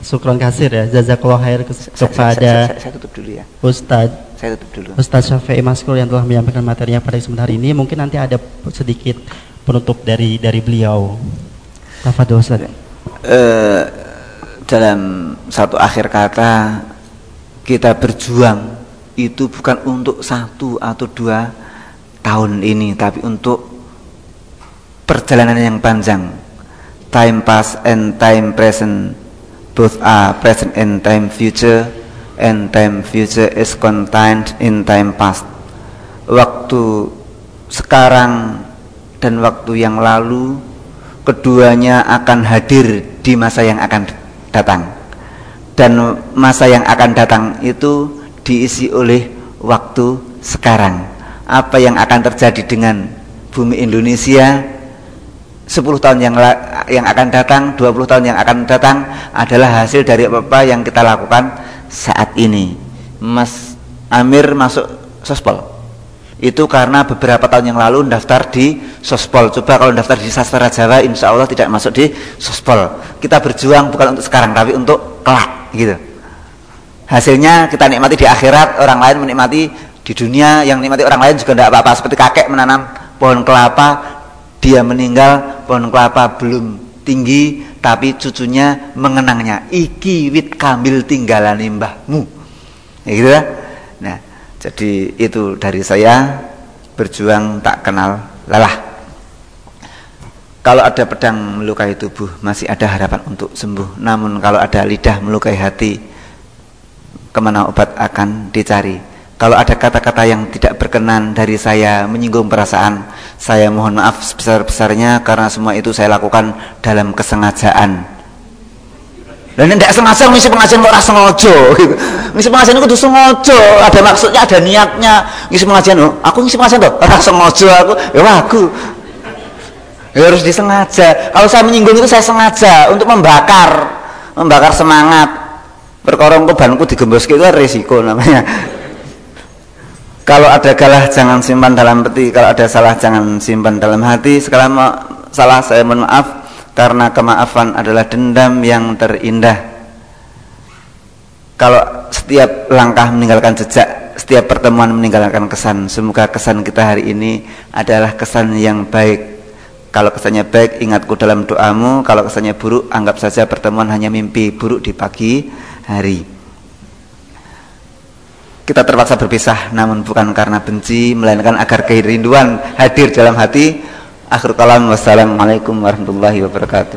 sukron kasir ya jazakallah khair ke kepada saya, saya, saya, tutup dulu ya. Ustaz. Saya tutup dulu. Ustaz Syafi'i Maskul yang telah menyampaikan materinya pada kesempatan hari ini mungkin nanti ada sedikit penutup dari dari beliau. Tafadhol Ustaz. Uh, dalam satu akhir kata kita berjuang itu bukan untuk satu atau dua tahun ini tapi untuk perjalanan yang panjang time past and time present. Both are present in time future and time future is contained in time past. Waktu sekarang dan waktu yang lalu keduanya akan hadir di masa yang akan datang. Dan masa yang akan datang itu diisi oleh waktu sekarang. Apa yang akan terjadi dengan bumi Indonesia 10 tahun yang yang akan datang, 20 tahun yang akan datang adalah hasil dari apa yang kita lakukan saat ini. Mas Amir masuk sospol. itu karena beberapa tahun yang lalu daftar di Sospol. Coba kalau daftar di sastra Jawa, insya Allah tidak masuk di Sospol. Kita berjuang bukan untuk sekarang, tapi untuk kelak, gitu. Hasilnya kita nikmati di akhirat, orang lain menikmati di dunia, yang nikmati orang lain juga tidak apa-apa. Seperti kakek menanam pohon kelapa, dia meninggal, pohon kelapa belum tinggi, tapi cucunya mengenangnya. Iki wit kambil tinggalan mbahmu. Ya gitu ya. Nah, jadi itu dari saya berjuang tak kenal lelah. Kalau ada pedang melukai tubuh masih ada harapan untuk sembuh. Namun kalau ada lidah melukai hati ke mana obat akan dicari. Kalau ada kata-kata yang tidak berkenan dari saya menyinggung perasaan, saya mohon maaf sebesar-besarnya karena semua itu saya lakukan dalam kesengajaan dan tidak sengaja misi pengajian kok rasa ngojo gitu. Misi pengajian itu sengaja, ada maksudnya, ada niatnya. Misi pengajian, oh, aku misi pengajian tuh rasa ngojo aku, ya aku. Ya harus disengaja. Kalau saya menyinggung itu saya sengaja untuk membakar, membakar semangat. Perkorong banku digembos itu resiko namanya. Kalau ada galah jangan simpan dalam peti, kalau ada salah jangan simpan dalam hati. Sekalian salah saya mohon maaf karena kemaafan adalah dendam yang terindah. Kalau setiap langkah meninggalkan jejak setiap pertemuan meninggalkan kesan semoga kesan kita hari ini adalah kesan yang baik. Kalau kesannya baik ingatku dalam doamu. Kalau kesannya buruk anggap saja pertemuan hanya mimpi buruk di pagi hari kita terpaksa berpisah namun bukan karena benci melainkan agar kerinduan hadir dalam hati Akhir kalam wassalamualaikum warahmatullahi wabarakatuh.